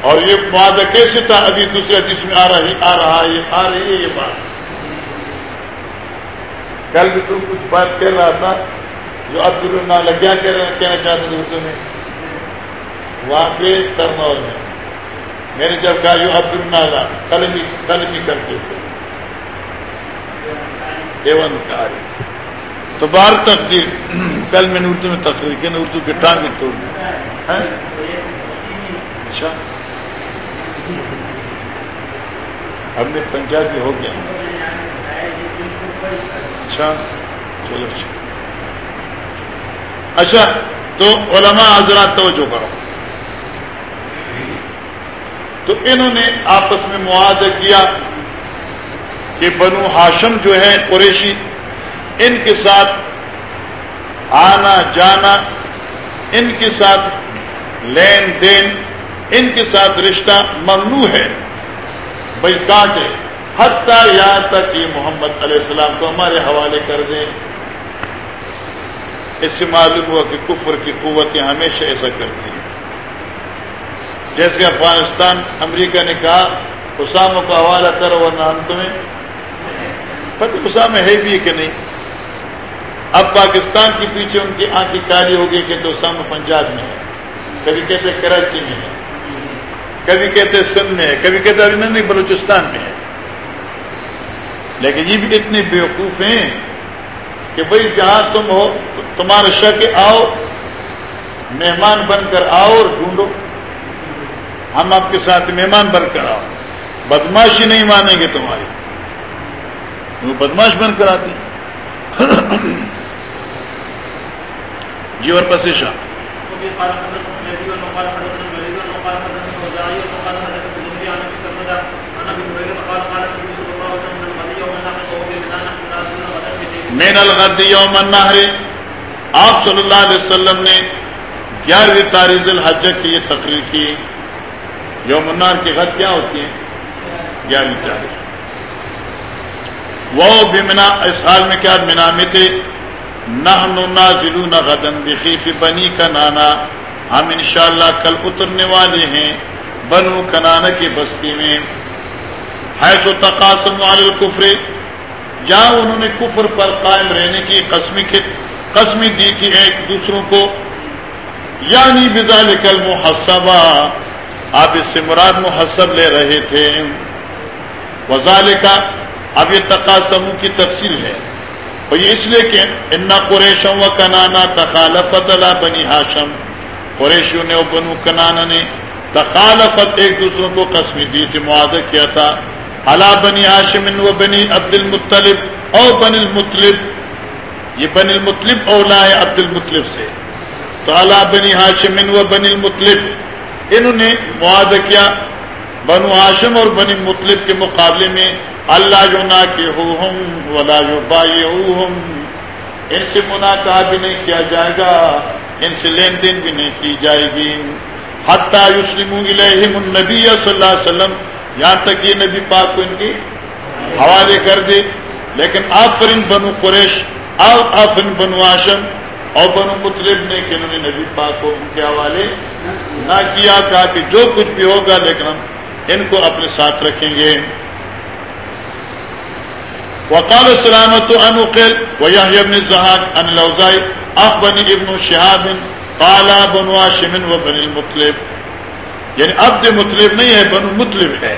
اور یہ معاہدہ کیسے تھا؟ ابھی دوسرے حدیث میں آ رہی، آ رہا ہے آ رہی ہے یہ بات۔ کل بھی تم کچھ بات کر رہا تھا جو عبد اللہ کیا کہنا چاہتے تھے اردو میں۔ وہاں پہ ترنول میں۔ میں نے جب کہا جو عبد اللہ قلمی قلمی کرتے تھے۔ ایون کہا تو بار تقدیر کل میں نے اردو میں تقریر کی اردو کے ٹانگیں توڑ دی ہاں؟ اچھا۔ ہم نے پنجابی ہو گیا۔ اچھا۔ چلو اچھا۔ اچھا تو علماء حضرات توجہ کرو۔ تو انہوں نے آپس میں معاہدہ کیا۔ کہ بنو ہاشم جو ہے قریشی، ان کے ساتھ آنا جانا، ان کے ساتھ لین دین، ان کے ساتھ رشتہ ممنوع ہے۔ بھائی کاٹے حتیٰ یہاں تک کہ محمد علیہ السلام کو ہمارے حوالے کر دیں۔ اس سے معلوم ہوا کہ کفر کی قوتیں ہمیشہ ایسا کرتی ہیں۔ جیسے افغانستان، امریکہ نے کہا اساموں کا حوالہ کرو ورنہ ہم تمہیں پتہ اسامہ ہے بھی کہ نہیں؟ اب پاکستان کے پیچھے ان کی آنکھیں کالی ہو گئی کہ تو اسامہ پنجاب میں ہے۔ کبھی کہتے کراچی میں ہے۔ کبھی کہتے سندھ میں ہے۔ کبھی کہتے نہیں، بلوچستان میں ہے۔ لیکن یہ بھی اتنے بیوقوف ہیں کہ بھائی جہاں تم ہو تمہارا شک آؤ، مہمان بن کر آؤ اور ڈھونڈو۔ ہم آپ کے ساتھ مہمان بن کر آؤ۔ بدماشی نہیں مانیں گے تمہاری۔ وہ بدماش بن کر آتی جی اور پسیشا مین الغد یوم النہر۔ آپ صلی اللہ علیہ وسلم نے گیارہویں تاریخ الحج کی یہ تقریر کی۔ یوم النہر کی غد کیا ہوتی ہے؟ گیارہویں تاریخ۔ وہ بھی منا، اس حال میں کیا مینا میں تھے؟ نہ ضلع نہ غدن بخیف بنی کا نانا ہم انشاءاللہ کل اترنے والے ہیں بنو کنانا کی بستی میں۔ ہے سو تقاسم والے جہاں انہوں نے کفر پر قائم رہنے کی قسمی قسمی دی تھی ایک دوسروں کو۔ یعنی بزال کل محسبہ آپ اس سے مراد محسب لے رہے تھے۔ وزال کا اب یہ تقاسم کی تفصیل ہے۔ اور یہ اس لیے کہ ان قریشم و کنانا تخالفت اللہ بنی ہاشم۔ قریشیوں نے اور بنو کنانا نے تخالفت ایک دوسروں کو قسمی دی تھی معاہدہ کیا تھا۔ اللہ بنی ہاشم و بنی عبد المطلب اور بن المطلب۔ یہ بن المطلب اولا ہے عبد المطلب سے۔ تو اللہ بنی ہاشم و بن المطلب، انہوں نے معاہدہ کیا۔ بنو ہاشم اور بنی مطلب کے مقابلے میں اللہ جو نہ کہ ولا جو بائی ان سے مناقع بھی نہیں کیا جائے گا، ان سے لین دین بھی نہیں کی جائے گی۔ حتیٰ یسلم النبی صلی اللہ علیہ وسلم۔ یہاں تک یہ نبی پاک کو ان کی حوالے کر دے لیکن آپ بنو قریش آپ آپ بنو آشم اور بنو مطلب نے کہ انہوں نے نبی پاک کو ان کے حوالے نہ کیا، کہا کہ جو کچھ بھی ہوگا، لیکن ہم ان کو اپنے ساتھ رکھیں گے۔ وقال سلامت ان اقل ویحیی ابن ان لوزائی اخ بنی ابن شہاب قالا بنو آشمن و بنی المطلب. یعنی عبد مطلب نہیں ہے، بنو مطلب ہے۔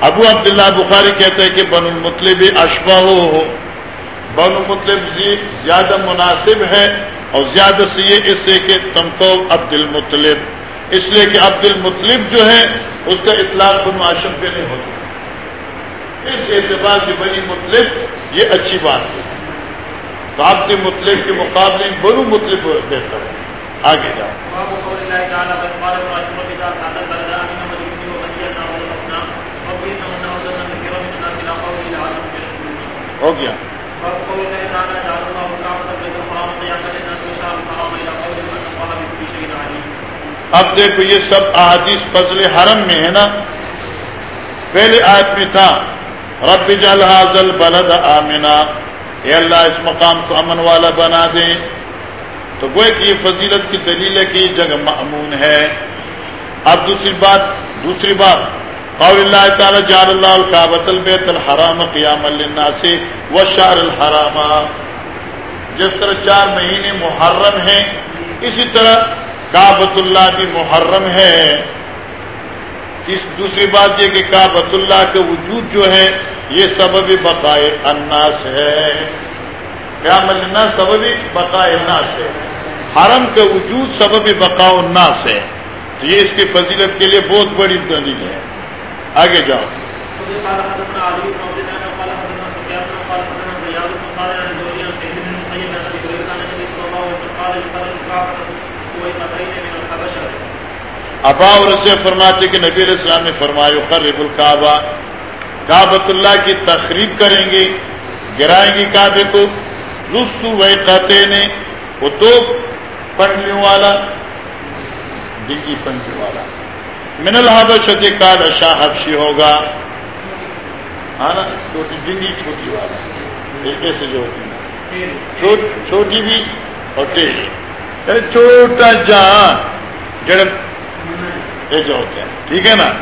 ابو عبداللہ بخاری کہتے ہیں کہ بنو المطلب اشبہ ہو۔ بنو مطلب زیادہ مناسب ہے اور زیادہ سے یہ اس سے کہ تم کو عبد المطلب۔ اس لیے کہ عبد المطلب جو ہے، اس کا اطلاق بنو آشم پہ نہیں ہوتا۔ اس اعتبار سے بنی مطلب یہ اچھی بات ہے۔ تو عبد مطلب کے مقابلے بنو مطلب بہتر ہے۔ آگے جاؤ۔ ہو گیا۔ اب دیکھو یہ سب احادیث فضل حرم میں ہے نا۔ پہلے آیت میں تھا رب جل حاضل بلد آمنا۔ اے اللہ، اس مقام کو امن والا بنا دے۔ تو وہ کہ یہ فضیلت کی دلیل ہے کہ یہ جگہ معمون ہے۔ اب دوسری بات دوسری بات۔ قول اللہ تعالی، جعل اللہ الکعبۃ البیت الحرام قیام للناس والشهر الحرام۔ جس طرح چار مہینے محرم ہیں، اسی طرح کعبۃ اللہ بھی محرم ہے۔ اس دوسری بات یہ کہ کعبۃ اللہ کا وجود جو ہے یہ سبب بقائے الناس ہے کیا ملنا سبب بقائے الناس ہے حرم کے وجود سبب بقاء الناس ہے تو یہ اس کی فضیلت کے لیے بہت بڑی دلیل ہے۔ آگے جاؤ۔ ابا اور اسے فرماتے کہ نبی علیہ السلام نے فرمایا قرب الکعبہ. کعبۃ اللہ کی تقریب کریں گے، گرائیں گے کعبے کو۔ رسو ویقاتے نے وہ دو پنڈلیوں والا، ڈگی پنڈلی والا۔ من الحبش کال شاہ حبشی ہوگا۔ ہاں نا، چھوٹی ڈگی، چھوٹی والا۔ ایسے جو ہوتی ہے۔ چھوٹی بھی اور تیز۔ یعنی چھوٹا جان جڑ یہ جو ہوتے ہیں ٹھیک ہے نا؟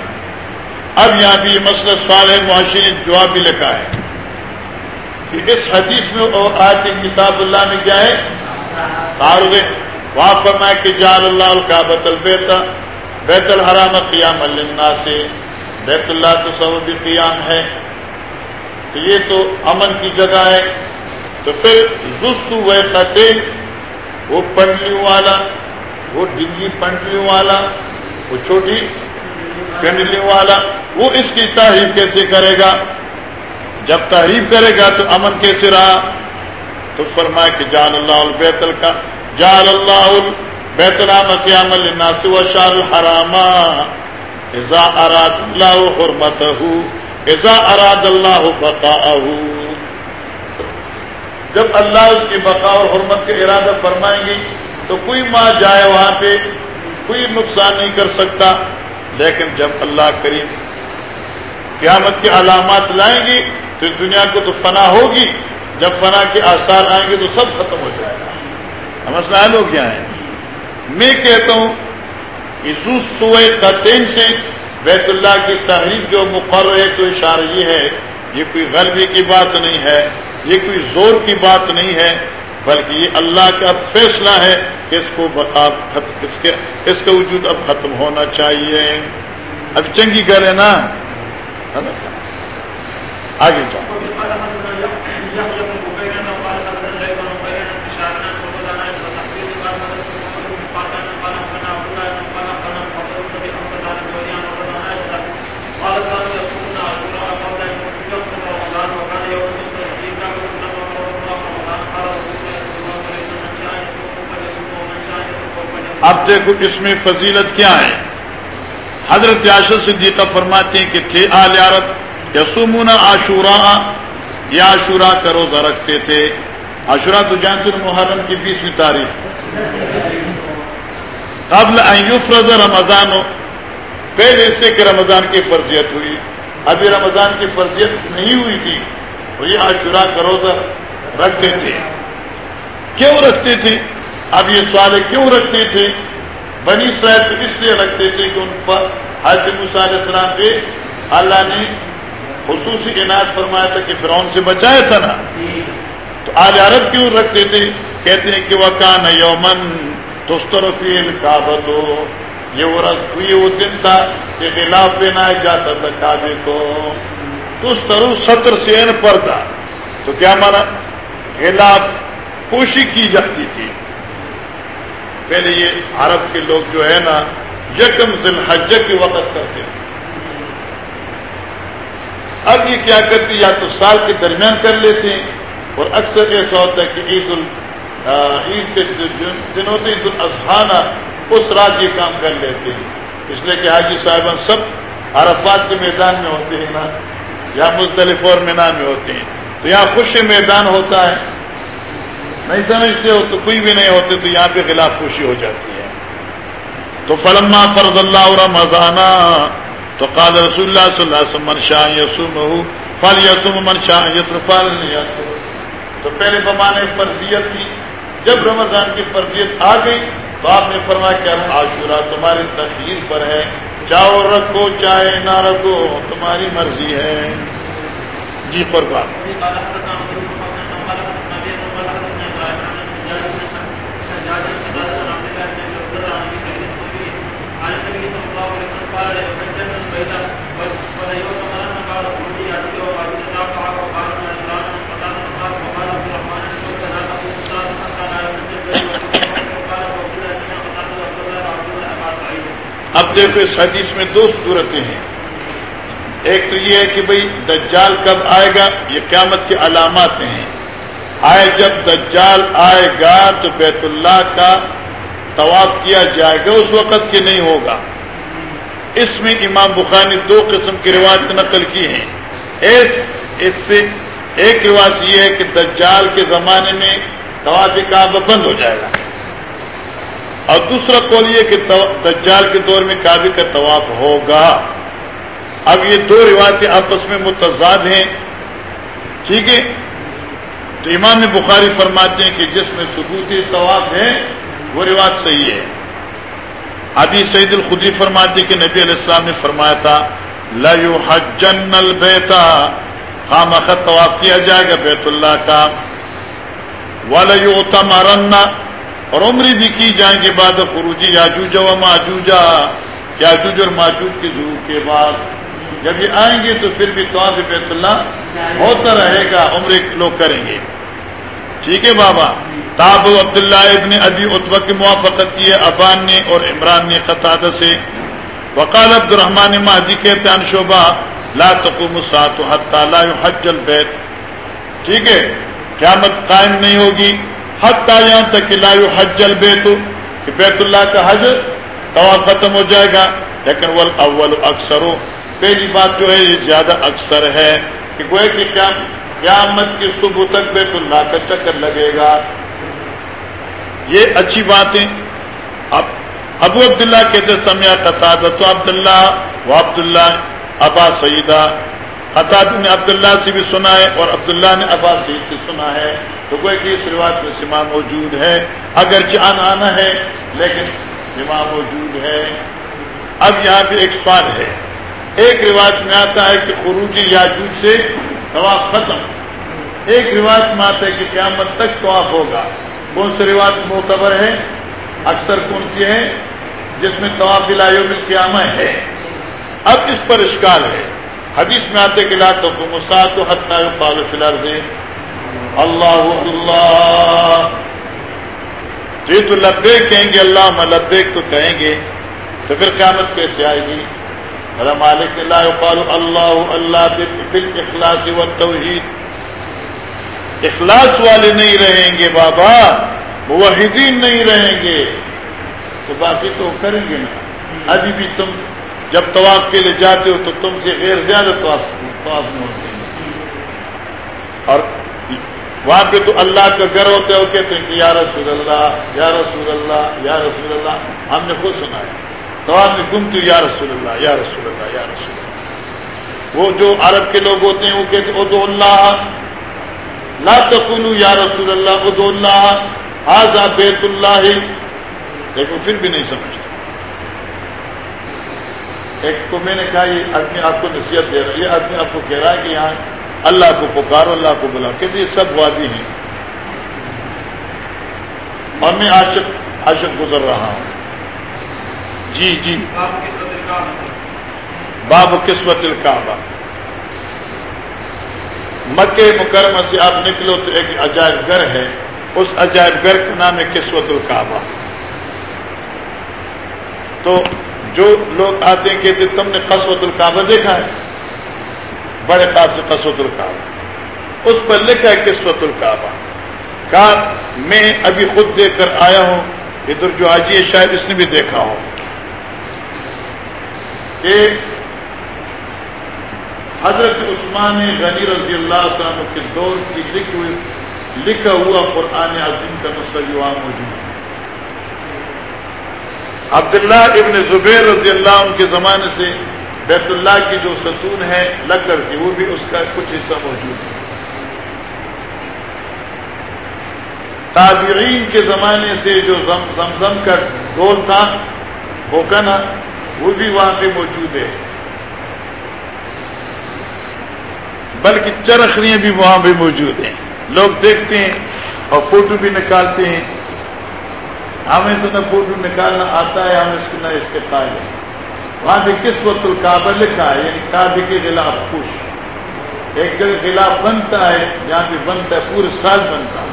اب یہاں بھی یہ مسئلہ سوال ہے معاشی نے جواب بھی لکھا ہے۔ کہ اس حدیث میں اور آج کتاب اللہ میں کیا ہے؟ تعارض وہاں فرمایا کہ جال اللہ الکعبۃ البیت، بیت الحرام قیام اللہ سے بیت اللہ تو سب بھی قیام ہے۔ تو یہ تو امن کی جگہ ہے۔ تو پھر رسو زسو وہ پنڈلیوں والا، وہ ڈنگی پنڈلیوں والا وہ چھوٹی پنڈلیوں والا وہ اس کی تعریف کیسے کرے گا؟ جب تعریف کرے گا تو امن کیسے رہا؟ تو فرمائے کہ جان اللہ البیت کا جان اللہ بیت الحام قیام الناس و شار الحرام. اذا اراد اللہ حرمته، اذا اراد اللہ بقاءه. جب اللہ اس کی بقا اور حرمت کا ارادہ فرمائیں گے تو کوئی ماں جائے وہاں پہ کوئی نقصان نہیں کر سکتا۔ لیکن جب اللہ کریم قیامت کے علامات لائیں گی تو اس دنیا کو تو فنا ہوگی۔ جب فنا کے آثار آئیں گے تو سب ختم ہو جائے گا۔ مسئلہ حل ہو گیا ہے میں کہتا ہوں سوئے قطین سے بیت اللہ کی تحریف جو مقرر ہے تو اشارہ یہ ہے، یہ کوئی غلبی کی بات نہیں ہے، یہ کوئی زور کی بات نہیں ہے۔ بلکہ یہ اللہ کا فیصلہ ہے کہ اس کو اس کے اس کا وجود اب ختم ہونا چاہیے۔ اب چنگی کرے نا؟ آگے جاؤ۔ اب دیکھو اس میں فضیلت کیا ہے۔ حضرت یاشر صدیقہ فرماتے ہیں کہ تھے آل عرب یسومون عاشورا یا عاشورا کا روزہ رکھتے تھے۔ عاشورا تو جانتے محرم کی بیسویں تاریخ۔ قبل یفرض رمضان۔ ہو پہلے سے کہ رمضان کی فرضیت ہوئی۔ ابھی رمضان کی فرضیت نہیں ہوئی تھی۔ تو یہ عاشورا کا روزہ رکھتے تھے۔ کیوں رکھتے تھے؟ اب یہ سوال کیوں رکھتے تھے بنی صاحب اس لیے رکھتے تھے کہ ان پر حضرت علیہ السلام پہ اللہ نے خصوصی عنایت فرمایا تھا کہ فرعون سے بچایا تھا نا۔ تو آج عرب کیوں رکھتے تھے کہتے ہیں کہ وہ کان یومن تسترفیل کابت ہو یہ وہ رس وہ دن تھا کہ خلاف پہنا جاتا تھا کابے کو۔ تسترو ستر سے پردہ۔ تو کیا مانا؟ خلاف کوشش کی جاتی تھی۔ پہلے یہ عرب کے لوگ جو ہے نا، یکم ذل حج کے وقت کرتے تھے اب یہ کیا کرتے یا تو سال کے درمیان کر لیتے ہیں۔ اور اکثر ایسا ہوتا ہے کہ عید ال عید کے دن ہوتے عید الاضحانہ اس رات یہ کام کر لیتے ہیں۔ اس لیے کہ حاجی صاحبان سب عرفات کے میدان میں ہوتے ہیں نا، یا مختلف اور میدان میں ہوتے ہیں۔ تو یہاں خوشی میدان ہوتا ہے۔ نہیں سمجھتے ہو تو کوئی بھی نہیں ہوتے تو یہاں پہ خلاف خوشی ہو جاتی ہے۔ تو فلما فرض اللہ رمضانہ، تو قال رسول اللہ صلی اللہ علیہ وسلم، من شاہ یسوم ہو فل یسوم من شاہ یسرفال تو پہلے بمانے فرضیت تھی جب رمضان کی فرضیت آ گئی، تو آپ نے فرمایا کہ عاشورہ تمہاری تخیر پر ہے۔ چاہو رکھو، چاہے نہ رکھو، تمہاری مرضی ہے۔ جی قربان۔ اب دیکھو اس حدیث میں دو صورتیں ہیں۔ ایک تو یہ ہے کہ بھائی دجال کب آئے گا؟ یہ قیامت کی علامات ہیں۔ آئے جب دجال آئے گا تو بیت اللہ کا طواف کیا جائے گا، اس وقت کے نہیں ہوگا۔ اس میں امام بخاری دو قسم کی روایت نقل کی ہیں۔ اس اس سے ایک رواج یہ ہے کہ دجال کے زمانے میں طواف کعبہ بند ہو جائے گا۔ اور دوسرا قول یہ کہ دجال کے دور میں کابی کا طواف ہوگا۔ اب یہ دو روایتیں آپس میں متضاد ہیں۔ ٹھیک ہے؟ تو امام بخاری فرماتے ہیں کہ جس میں ثبوتی طواف ہے، وہ روایت صحیح ہے۔ ابھی سعید الخدی فرماتے کہ نبی علیہ السلام نے فرمایا تھا لو حجن البیتا خام طواف کیا جائے گا بیت اللہ کا۔ ولو تمرنا اور عمری بھی کی جائیں گے بعد خروجی یاجوجا و ماجوجا یاجوج اور ماجوج کے ظہور کے بعد۔ جب یہ آئیں گے تو پھر بھی طواف بیت اللہ ہوتا رہے گا عمر لوگ کریں گے۔ ٹھیک ہے بابا؟ تاب عبداللہ ابن ابی اتبا کی موافقت کی ہے، ابان نے اور عمران نے قطع سے۔ وقال عبد الرحمان مہدی کہتے ہیں شعبہ لا تقوم الساعت حتى لا يحج البيت. ٹھیک ہے؟ قیامت قائم نہیں ہوگی۔ حتیٰ یہاں تک کہ لا حج البیت، کہ بیت اللہ کا حج طواف ختم ہو جائے گا، لیکن ول اول اکثر، پہلی بات جو ہے، یہ زیادہ اکثر ہے کہ گوئے کہ کیا قیامت کی صبح تک بیت اللہ کا چکر لگے گا۔ یہ اچھی بات ہے اب ابو عبداللہ کہتے سمیا قطع، تو عبداللہ وہ عبداللہ، ابا سعیدہ قطع نے عبداللہ سے بھی سنا ہے اور عبداللہ نے ابا سعید سے سنا ہے تو کوئی کہ اس رواج میں سما موجود ہے اگر چان آنا ہے، لیکن سما موجود ہے۔ اب یہاں پہ ایک سوال ہے۔ ایک رواج میں آتا ہے کہ خروجی یاجوج سے طواف ختم۔ ایک رواج میں آتا ہے کہ قیامت تک طواف ہوگا۔ کون سے رواج معتبر ہے؟ اکثر کون سی ہے جس میں طواف لائیو میں ہے۔ اب اس پر اشکال ہے۔ حدیث میں آتے کہ لا تو مساط حتیٰ فی الحال اللہ اللہ. جی تو لبے کہیں گے، اللہ لبیک تو کہیں گے. تو پھر قیامت کیسے آئے گی؟ مالک اللہ اللہ اللہ اخلاص و توحید اخلاص والے نہیں رہیں گے بابا، موحدین نہیں رہیں گے. تو باقی تو کریں گے نا۔ ابھی بھی تم جب طواف کے لیے جاتے ہو تو تم سے غیر زیادہ طواف میں ہوتے ہیں۔ اور وہاں پہ تو اللہ کا گھر ہوتے ہو کہتے ہیں کہ یا رسول اللہ، یا رسول اللہ، یا رسول اللہ۔ ہم نے خود سنا ہے۔ تو آپ نے گمتی یا رسول اللہ، یا رسول اللہ، یا رسول اللہ۔ وہ جو عرب کے لوگ ہوتے ہیں، وہ کہتے ادو اللہ، لا تقولوا یا رسول اللہ ادو اللہ آزا بیت اللہ۔ دیکھو، پھر بھی نہیں سمجھتا ایک تو میں نے کہا یہ آدمی آپ کو نصیحت دے رہا ہے یہ آدمی آپ کو کہہ رہا ہے کہ یہاں اللہ کو پکارو اللہ کو بلا کہ یہ سب وادی ہیں؟ اور میں عاشق عاشق گزر رہا ہوں۔ جی جی۔ باب قسمت الکعبہ۔ مکہ مکرمہ سے آپ نکلو تو ایک عجائب گھر ہے اس عجائب گھر کا نام ہے قسمت الکعبہ۔ تو جو لوگ آتے ہیں کہتے تم نے قصوت الکعبہ دیکھا ہے۔ بڑے خاص سے قصوت الکعبہ۔ اس پر لکھا ہے قسمت الکعبہ۔ کا میں ابھی خود دیکھ کر آیا ہوں۔ ادھر جو آجی ہے شاید اس نے بھی دیکھا ہو۔ کہ حضرت عثمان غنی رضی اللہ عنہ کے دور کی لکھ ہوئی لکھا ہوا قرآن عظیم کا مسئلہ وہاں موجود عبداللہ ابن زبیر رضی اللہ عنہ کے زمانے سے بیت اللہ کی جو ستون ہے، لکڑ کی، وہ بھی اس کا کچھ حصہ موجود ہے۔ تابعین کے زمانے سے جو زمزم کا ڈول تھا وہ وہ بھی وہاں پہ موجود ہے۔ بلکہ چرخریاں بھی وہاں پہ موجود ہیں۔ لوگ دیکھتے ہیں اور فوٹو بھی نکالتے ہیں۔ ہمیں تو نہ فوٹو نکالنا آتا ہے، ہمیں اس نہ اس کے قائل ہے۔ وہاں پہ کس وقت القابہ لکھا ہے؟ یعنی کابے کے خلاف خوش ایک جگہ خلاف بنتا ہے، جہاں پہ بنتا ہے، پورے سال بنتا ہے۔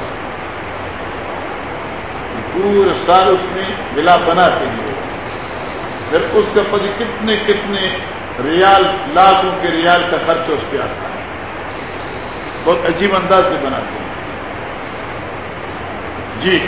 پورے سال اس میں غلاف بناتے ہیں۔ پھر اس کا پتی کتنے کتنے ریال، لاکھوں کے ریال کا خرچ اس پہ آتا ہے۔ بہت عجیب انداز سے بناتے ہیں۔ جی۔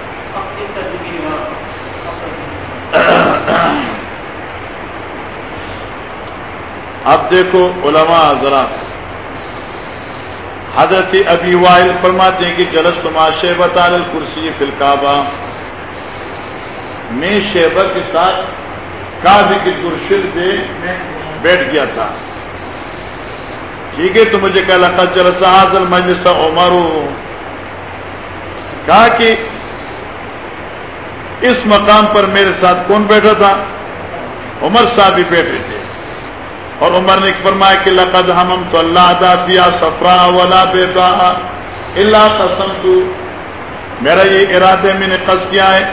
اب دیکھو علماء ذرا حضرت ابی وائل فرماتے ہیں کہ جلس تما شیبت کرسی فلکابہ میں شیبر کے ساتھ کابی کی درشل پہ بیٹھ گیا تھا۔ ٹھیک ہے تو مجھے کہ لقد جلس حاضر مجلس عمر۔ کہا کہ اس مقام پر میرے ساتھ کون بیٹھا تھا؟ عمر صاحب بھی بیٹھے تھے۔ اور عمر نے فرمایا کہ لقد ہم تو اللہ ادا پیا سفرا ولا بیتا اللہ قسم تو میرا یہ ارادے میں نے قص کیا ہے،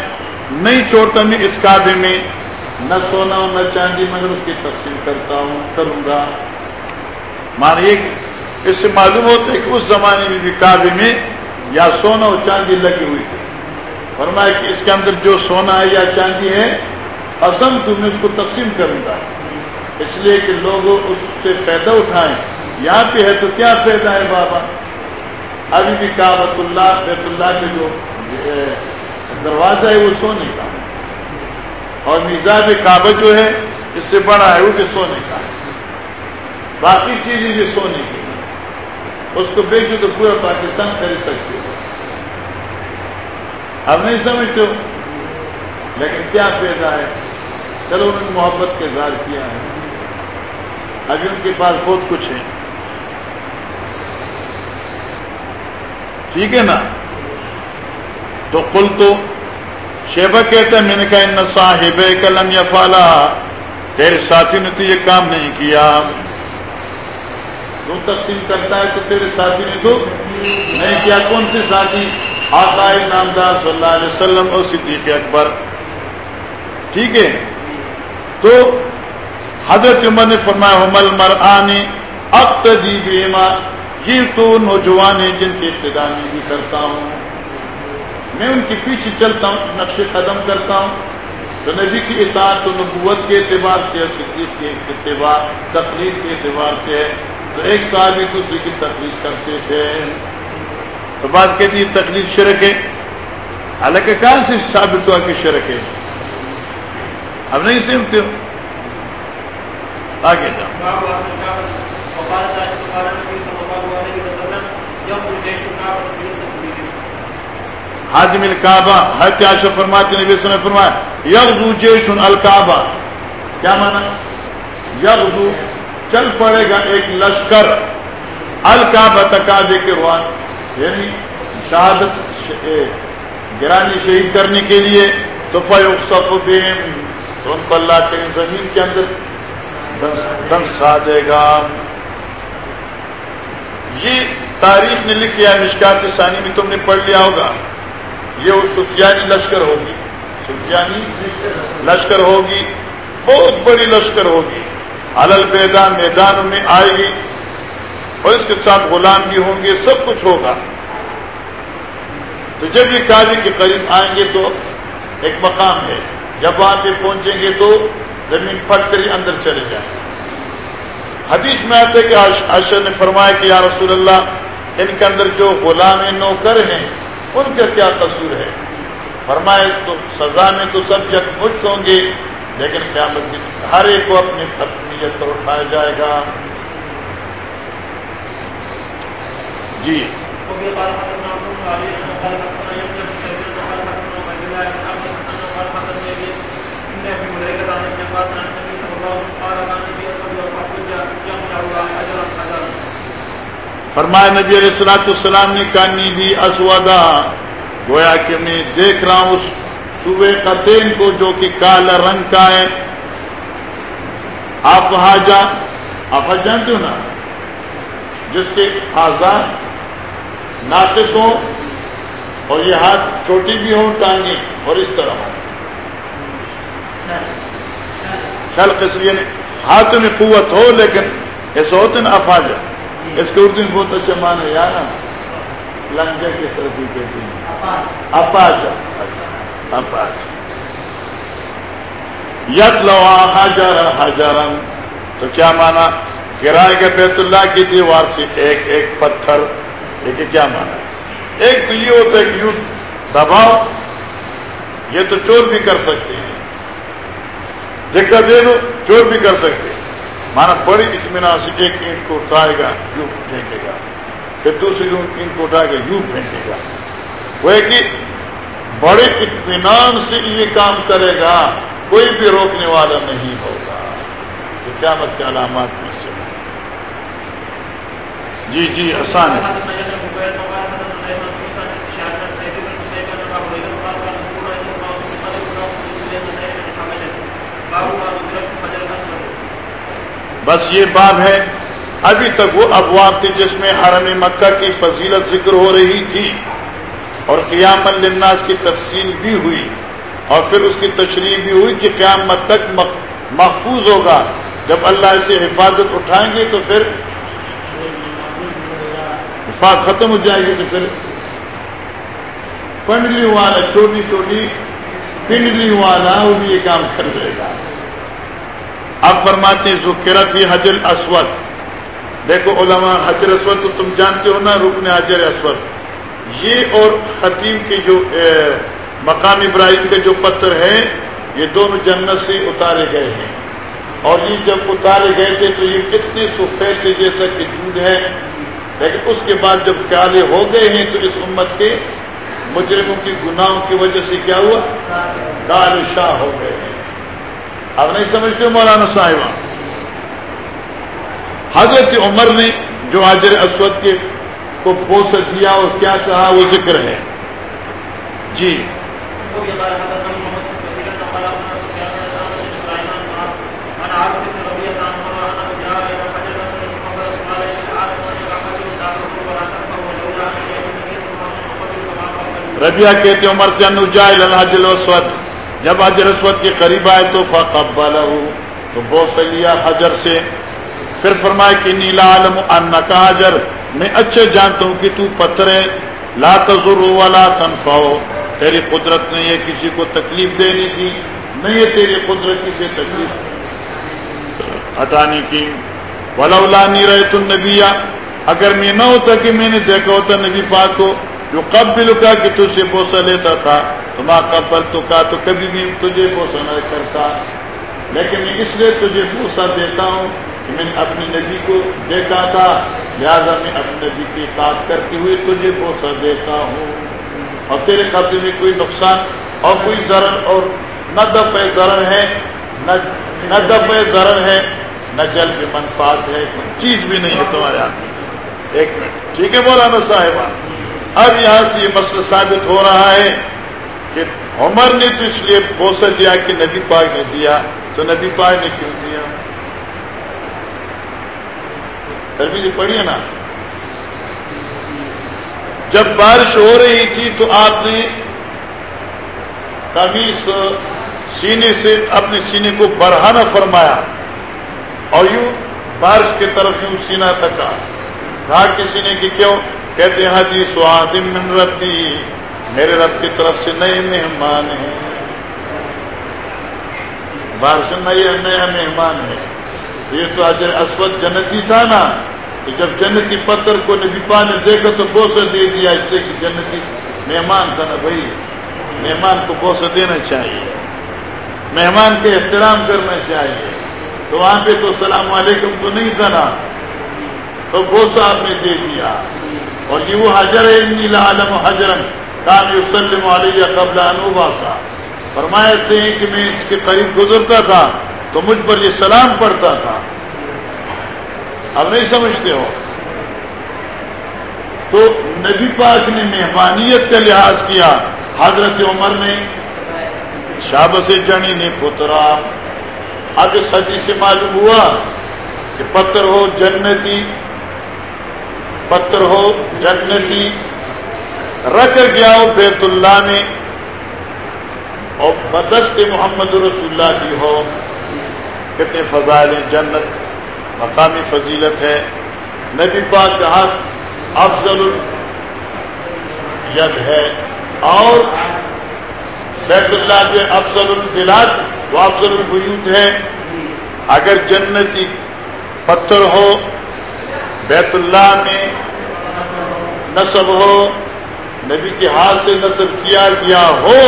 نہیں چھوڑتا میں اس کعبے میں، نہ سونا ہوں نہ چاندی، مگر اس کی تقسیم کرتا ہوں، کروں گا۔ مانیے اس سے معلوم ہوتا ہے کہ اس زمانے میں بھی کعبے میں یا سونا اور چاندی لگی ہوئی تھی۔ فرمایا کہ اس کے اندر جو سونا ہے یا چاندی ہے قسم تو میں اس کو تقسیم کروں گا۔ اس لیے کہ لوگ اس سے فائدہ اٹھائیں۔ یہاں پہ ہے تو کیا فائدہ ہے بابا؟ ابھی بھی کابت اللہ، بیت اللہ کے جو دروازہ ہے وہ سونے کا۔ اور مزاج کعبہ جو ہے، اس سے بڑا ہے وہ بھی سونے کا۔ ہے باقی چیزیں بھی سونے کی۔ اس کو بیچو تو پورا پاکستان خرید سکتے ہو اب نہیں سمجھتے ہو، لیکن کیا فائدہ ہے؟ چلو انہوں نے محبت کے اظہار کیا ہے۔ ابھی ان کے پاس بہت کچھ ہے۔ ٹھیک ہے نا؟ تو کل تو شیبہ کہتا ہے میں نے کہا، ان صاحب کلم یا فالا تیرے ساتھی نے تو یہ کام نہیں کیا۔ تو تقسیم کرتا ہے تو تیرے ساتھی نے تو نہیں کیا۔ کون سے ساتھی؟ آقا نامدار صلی اللہ علیہ وسلم اور صدیق اکبر۔ ٹھیک ہے؟ تو حضرت عمر نے فرمایا حمل مرآنی اب بیما یہ تو نوجوان ہیں جن کی ابتدا میں بھی کرتا ہوں۔ میں ان کے پیچھے چلتا ہوں، نقش قدم کرتا ہوں۔ تو نبی کی اطاعت و نبوت کے اعتبار سے صدیق کے اعتبار تقریر کے اعتبار سے ہے۔ تو ایک سال ہی دوسرے کی تقریر کرتے تھے۔ تو بات کہتی ہے تقریر شرک ہے۔ حالانکہ کہاں سے ثابت ہوا کہ شرک ہے؟ اب نہیں سمتے ہو آگے جاؤ۔ حاجم الکعبہ، حضرت عائشہ فرماتی نبی صلی اللہ علیہ وسلم نے فرمایا، یغزو جیش الکعبہ۔ کیا مانا یغزو، چل پڑے گا ایک لشکر۔ الکعبہ تکابے کے روان۔ یعنی شہادت ش- گرانی شہید کرنے کے لیے تو فیوسف بہم۔ تو ان کو اللہ کے زمین کے اندر دن- دنسا دے گا۔ یہ تاریخ نے لکھا ہے، مشکات ثانی میں تم نے پڑھ لیا ہوگا۔ یہ وہ سفیانی لشکر ہوگی۔ سفیانی لشکر ہوگی، بہت بڑی لشکر ہوگی۔ علل میدان میں آئے گی اور اس کے ساتھ غلام بھی ہوں گے، سب کچھ ہوگا۔ تو جب یہ کابی کے قریب آئیں گے تو ایک مقام ہے۔ جب وہاں پہ پہنچیں گے تو زمین پھٹ کر ہی اندر چلے جائیں۔ حدیث میں آتے کہ عائشہ نے فرمایا کہ یا رسول اللہ، ان کے اندر جو غلام نوکر ہیں، ان کا کیا قصور ہے؟ فرمائے تو سزا میں تو سب جگ مجھ ہوں گے، لیکن قیامت دن ہر ایک کو اپنی نیت پر اٹھایا جائے گا۔ جی وفي قال حدثنا عبد الله علي قال حدثنا يحيى بن سعيد قال حدثنا عبد الله بن عبد قال حدثني ابي ان ابي مليكه عن ابن عباس عن النبي صلى الله عليه وسلم قال كان النبي صلى الله عليه وسلم يمنع اجرا حجرا فرمایا نبی علیہ السلاۃ السلام نے کانی بھی اسودا گویا کہ میں دیکھ رہا ہوں اس صوبے قطین کو جو کہ کالا رنگ کا ہے۔ آپ حاجا آپ جانتے ہو نا۔ جس کے آزاد ناقص ہوں اور یہ ہاتھ چھوٹی بھی ہوں، ٹانگیں اور اس طرح۔ ہوں خلق اس لیے ہاتھ میں قوت ہو، لیکن ایسا ہوتے نا افاجا اس کے اردو میں بہت اچھا مانا یا نا لنجا کی طرف بھی کہتے ہیں اپاجا اپاجا ید لوا حجر حجرن۔ تو کیا مانا؟ گرائے گا بیت اللہ کی دیوار سے ایک ایک پتھر۔ لیکن کیا مانا؟ ایک تو یہ ہوتا ہے کہ یوں دباؤ۔ یہ تو چور بھی کر سکتے ہیں۔ دھکا دے دو چور بھی کر سکتے ہیں۔ مانا بڑی اطمینان سے ایک اینٹ کو اٹھائے گا، یوں پھینکے گا۔ پھر دوسری اینٹ کو اٹھائے گا، یوں پھینکے گا۔ وہ ہے کہ بڑے اطمینان سے یہ کام کرے گا، کوئی بھی روکنے والا نہیں ہوگا۔ تو کیا مت کے علامات میں سے۔ جی جی آسان ہے حدثنا يحيى بن بكير قال حدثنا سليمان بن موسى عن شهاب بن سعيد بن مسيب عن ابي هريره قال قال رسول الله صلى الله عليه وسلم باب ما ذكر في حجر الاسود بس یہ باب ہے، ابھی تک وہ ابواب تھے جس میں حرم مکہ کی فضیلت ذکر ہو رہی تھی اور قیام الناس کی تفصیل بھی ہوئی اور پھر اس کی تشریح بھی ہوئی کہ قیامت تک محفوظ ہوگا۔ جب اللہ سے حفاظت اٹھائیں گے تو پھر حفاظت ختم ہو جائے گی تو پھر پنڈلی والا چھوٹی چھوٹی پنڈلی والا وہ بھی یہ کام کر دے گا۔ اب فرماتے ذکرت بھی حجر اسود دیکھو علماء، حجر اسود تو تم جانتے ہو نا، رکن حجر اسود یہ اور خطیم کے جو مقام ابراہیم کے جو پتھر ہیں، یہ دونوں جنت سے اتارے گئے ہیں. اور یہ جب اتارے گئے تھے تو یہ کتنے سفید تھے، جیسا کہ دودھ ہے. لیکن اس کے بعد جب کالے ہو گئے ہیں، تو اس امت کے مجرموں کی گناہوں کی وجہ سے کیا ہوا؟ کال شاہ ہو گئے ہیں. اب نہیں سمجھتے مولانا صاحبہ؟ حضرت عمر نے جو حاضر اسود کے کو بوس دیا اور کیا کہا وہ ذکر ہے۔ جی۔ ربیہ کہتے عمر سے انجائل الحجل اسود جب حجر اسود کے قریب آئے تو فقبلہ تو بوس لیا حجر سے۔ پھر فرمائے کہ نیلا عالم ان کا حجر، میں اچھے جانتا ہوں کہ تو پتھر ہے لا تضر ولا تنفعو تیری قدرت نہیں ہے کسی کو تکلیف دینے کی، نہیں ہے تیری قدرت کسی تکلیف۔ ہٹانے کی۔ ولولا نہیں رہے تو نبیا اگر میں نہ ہوتا کہ میں نے دیکھا ہوتا نبی پاک کو جو قبل کا کہ تجھ سے بوسا لیتا تھا۔ تو ماں قبل تو کا تو کبھی بھی تجھے بوسا نہ کرتا۔ لیکن میں اس لیے تجھے بوسا دیتا ہوں کہ میں نے اپنی نبی کو دیکھا تھا۔ لہٰذا میں اپنی نبی کی اطاعت کرتے ہوئے تجھے بوسا دیتا ہوں۔ اور تیرے قبضے میں کوئی نقصان اور کوئی ضرر اور نہ دفع ضرر ہے، نہ دفع ضرر ہے، نہ جل کی منفاط ہے۔ کوئی چیز بھی نہیں ہے تمہارے ہاتھ ایک منٹ۔ ٹھیک ہے مولانا صاحبہ؟ اب یہاں سے یہ مسئلہ ثابت ہو رہا ہے۔ کہ عمر نے تو اس لیے بوسا دیا کہ نبی پاک نے دیا، تو نبی پاک نے کیوں دیا؟ ابھی جی پڑھیے نا؟ جب بارش ہو رہی تھی تو آپ نے قمیص سینے سے اپنے سینے کو برہانہ فرمایا اور یوں بارش کی طرف یوں سینا تکا۔ کہا کے سینے کی کیوں؟ کہتے ہیں حدیث وادم من ربی۔ میرے رب کی طرف سے نئے مہمان ہیں۔ بارش نئے نیا مہمان ہے۔ یہ تو اجر اسود جنتی تھا نا، کہ جب جنتی پتھر کو نبی پا نے دیکھا تو بوسا دے دیا اس سے کہ جنتی مہمان تھا نا بھائی، مہمان کو بوسا دینا چاہیے۔ مہمان کے احترام کرنا چاہیے۔ تو وہاں پہ تو السلام علیکم تو نہیں تھا نا، تو بوسا آپ نے دے دیا۔ اور یہ وہ حجر ہے عالم حجرن۔ کام وسلم علیہ قبل انوباسا فرمایا سے کہ میں اس کے قریب گزرتا تھا تو مجھ پر یہ سلام پڑتا تھا۔ اب نہیں سمجھتے ہو؟ تو نبی پاک نے مہمانیت کا لحاظ کیا۔ حضرت عمر نے شاب سے جنی نے، پترا اب اس حدیث سے معلوم ہوا کہ پتھر ہو جنتی پتھر ہو جنتی رکھ گیا ہو بیت اللہ میں۔ اور بدست محمد رسول اللہ کی ہو۔ کتنے فضائل جنت مقامی فضیلت ہے۔ نبی پاک کا ہاتھ افضل ید ہے۔ اور بیت اللہ کے افضل البلاد وہ افضل البیوت ہے۔ اگر جنتی پتھر ہو، بیت اللہ میں نصب ہو۔ نبی کے ہاتھ سے نصب کیا گیا ہو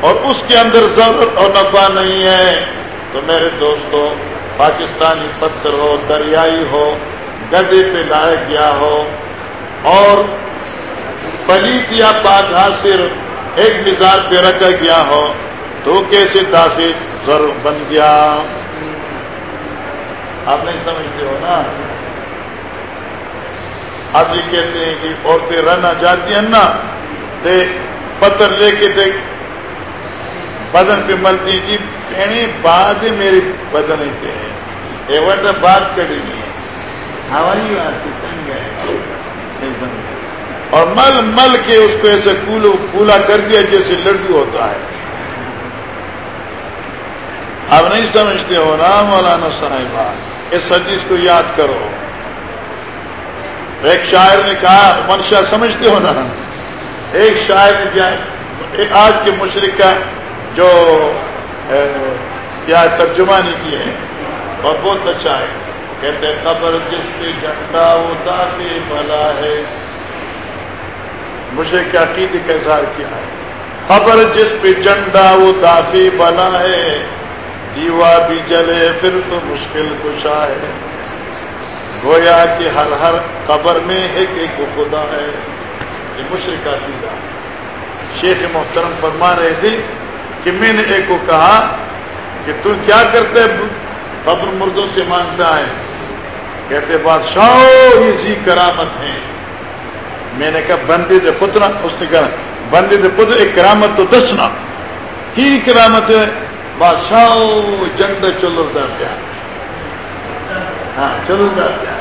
اور اس کے اندر ضرورت اور نفع نہیں ہے، تو میرے دوستوں پاکستانی پتھر ہو، دریائی ہو گدے پہ لایا گیا ہو اور پلیت یا پاک ہاتھ سے ایک مزاج پہ رکھا گیا ہو، تو کیسے دافی ضرور بن گیا؟ آپ نہیں سمجھتے ہو نا؟ اب یہ کہتے ہیں کہ عورتیں رہنا چاہتی ہیں نا تے پتھر لے کے دیکھ بدن پہ ملتی جی پہنی بعد میری بدن یہ وقت بات کری۔ نہیں ہے ہوائی آتی چنگ ہے۔ اور مل مل کے اس کو ایسے کولو کولا کر دیا جیسے لڈو ہوتا ہے۔ اب نہیں سمجھتے ہو نا مولانا صاحبہ اس حدیث کو یاد کرو۔ ایک شاعر نے کہا، منشا سمجھتے ہو نا ایک شاعر نے کیا ایک آج کے مشرق کا جو کیا ترجمانی کی ہے اور بہت اچھا ہے۔ کہتے ہیں، قبر جس پہ جھنڈا وہ دافی بلا ہے۔ مجھے کیا عقیدے کا اظہار کیا ہے۔ خبر جس پہ جھنڈا وہ دافی بلا ہے۔ دیوا بھی جلے، پھر تو مشکل کشا ہے۔ گویا کہ ہر ہر قبر میں ایک ایک خدا ہے۔ یہ مشرق عقیدہ شیخ محترم فرما رہے تھے کہ میں نے ایک کو کہا کہ تو کیا کرتے قبر مردوں سے مانگتا ہے؟ کہتے بادشاہ اسی کرامت ہے میں نے کہا، بندے دے پترا اس نے کہا، بندے دے پتر، ایک کرامت تو دسنا کی کرامت ہے؟ بادشاہ جنگ چلو دا پیار۔ ہاں چلو دا پیار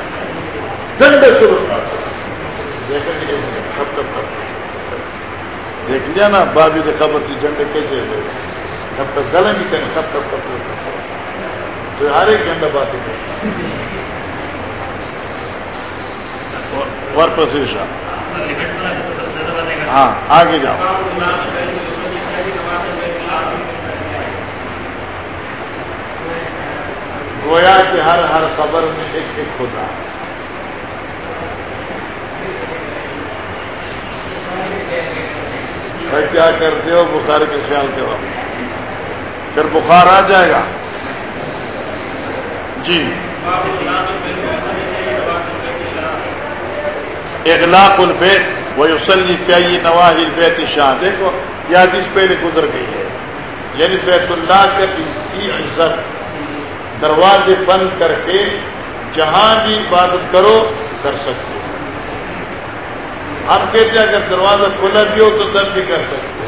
جنگ چلو دا دیکھ لیا نا، بابی دے خبر تھی جنگ کیسے کب تک گلے بھی کریں کب تک کب تک تو۔ ہر ایک گھنٹہ بات ورپسیشا ہاں آگے جاؤ۔ گویا کہ ہر ہر خبر میں ایک ایک ہوتا ہے۔ کیا کرتے ہو بخار کے خیال کے وقت؟ پھر بخار آ جائے گا۔ جی۔ اغلاق البیت و یوسلی فی نواحی البیت شاہ۔ دیکھو، یہ حدیث پہلے گزر گئی ہے۔ یعنی بیت اللہ کے کی عزت دروازے بند کر کے جہاں بھی عبادت کرو، کر سکتے ہو۔ کہتے ہیں اگر دروازہ کھلا بھی ہو تو تب بھی کر سکتے ہو۔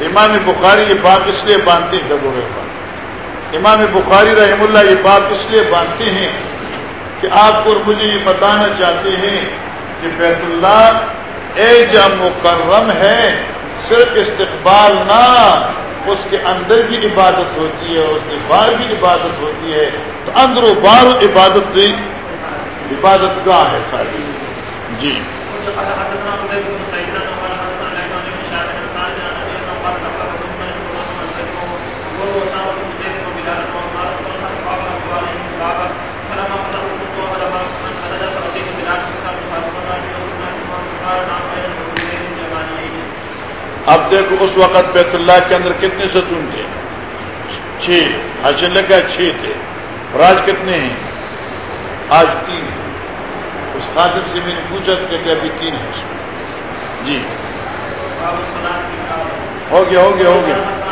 امام بخاری یہ بات اس لیے باندھتے ہیں ضرور امام بخاری رحم اللہ یہ بات اس لیے باندھتے ہیں کہ آپ کو مجھے یہ بتانا چاہتے ہیں کہ بیت اللہ اے جب مکرم ہے، صرف استقبال نہ اس کے اندر کی عبادت ہوتی ہے اس کے باہر کی عبادت ہوتی ہے تو اندر و باہر عبادت عبادت گاہ ہے ساری۔ جی قال حدثنا عبيد بن سعيد قال حدثنا ليث بن شهاب بن سعد عن ابي انه قال دخل رسول الله صلى الله عليه وسلم وهو اسامه بن زيد وبلال وقال فلما قال ابو عليه الكعبه فلما فتح الخطوه ولما من فسد فاتيت بلال بن سعد فاسلم في رسول الله صلى الله عليه وسلم قال نعم بين الرجلين اليمانيين اب دیکھو اس وقت بیت اللہ کے اندر کتنے ستون تھے۔ چھ ہاں، حج لگا، چھ تھے۔ اور آج کتنے ہیں؟ آج تین۔ اس خاصم سے میں نے پوچھا کہ ابھی تین ہیں۔ جی۔ باب الصلاه ہو گیا ہو گیا ہو گیا۔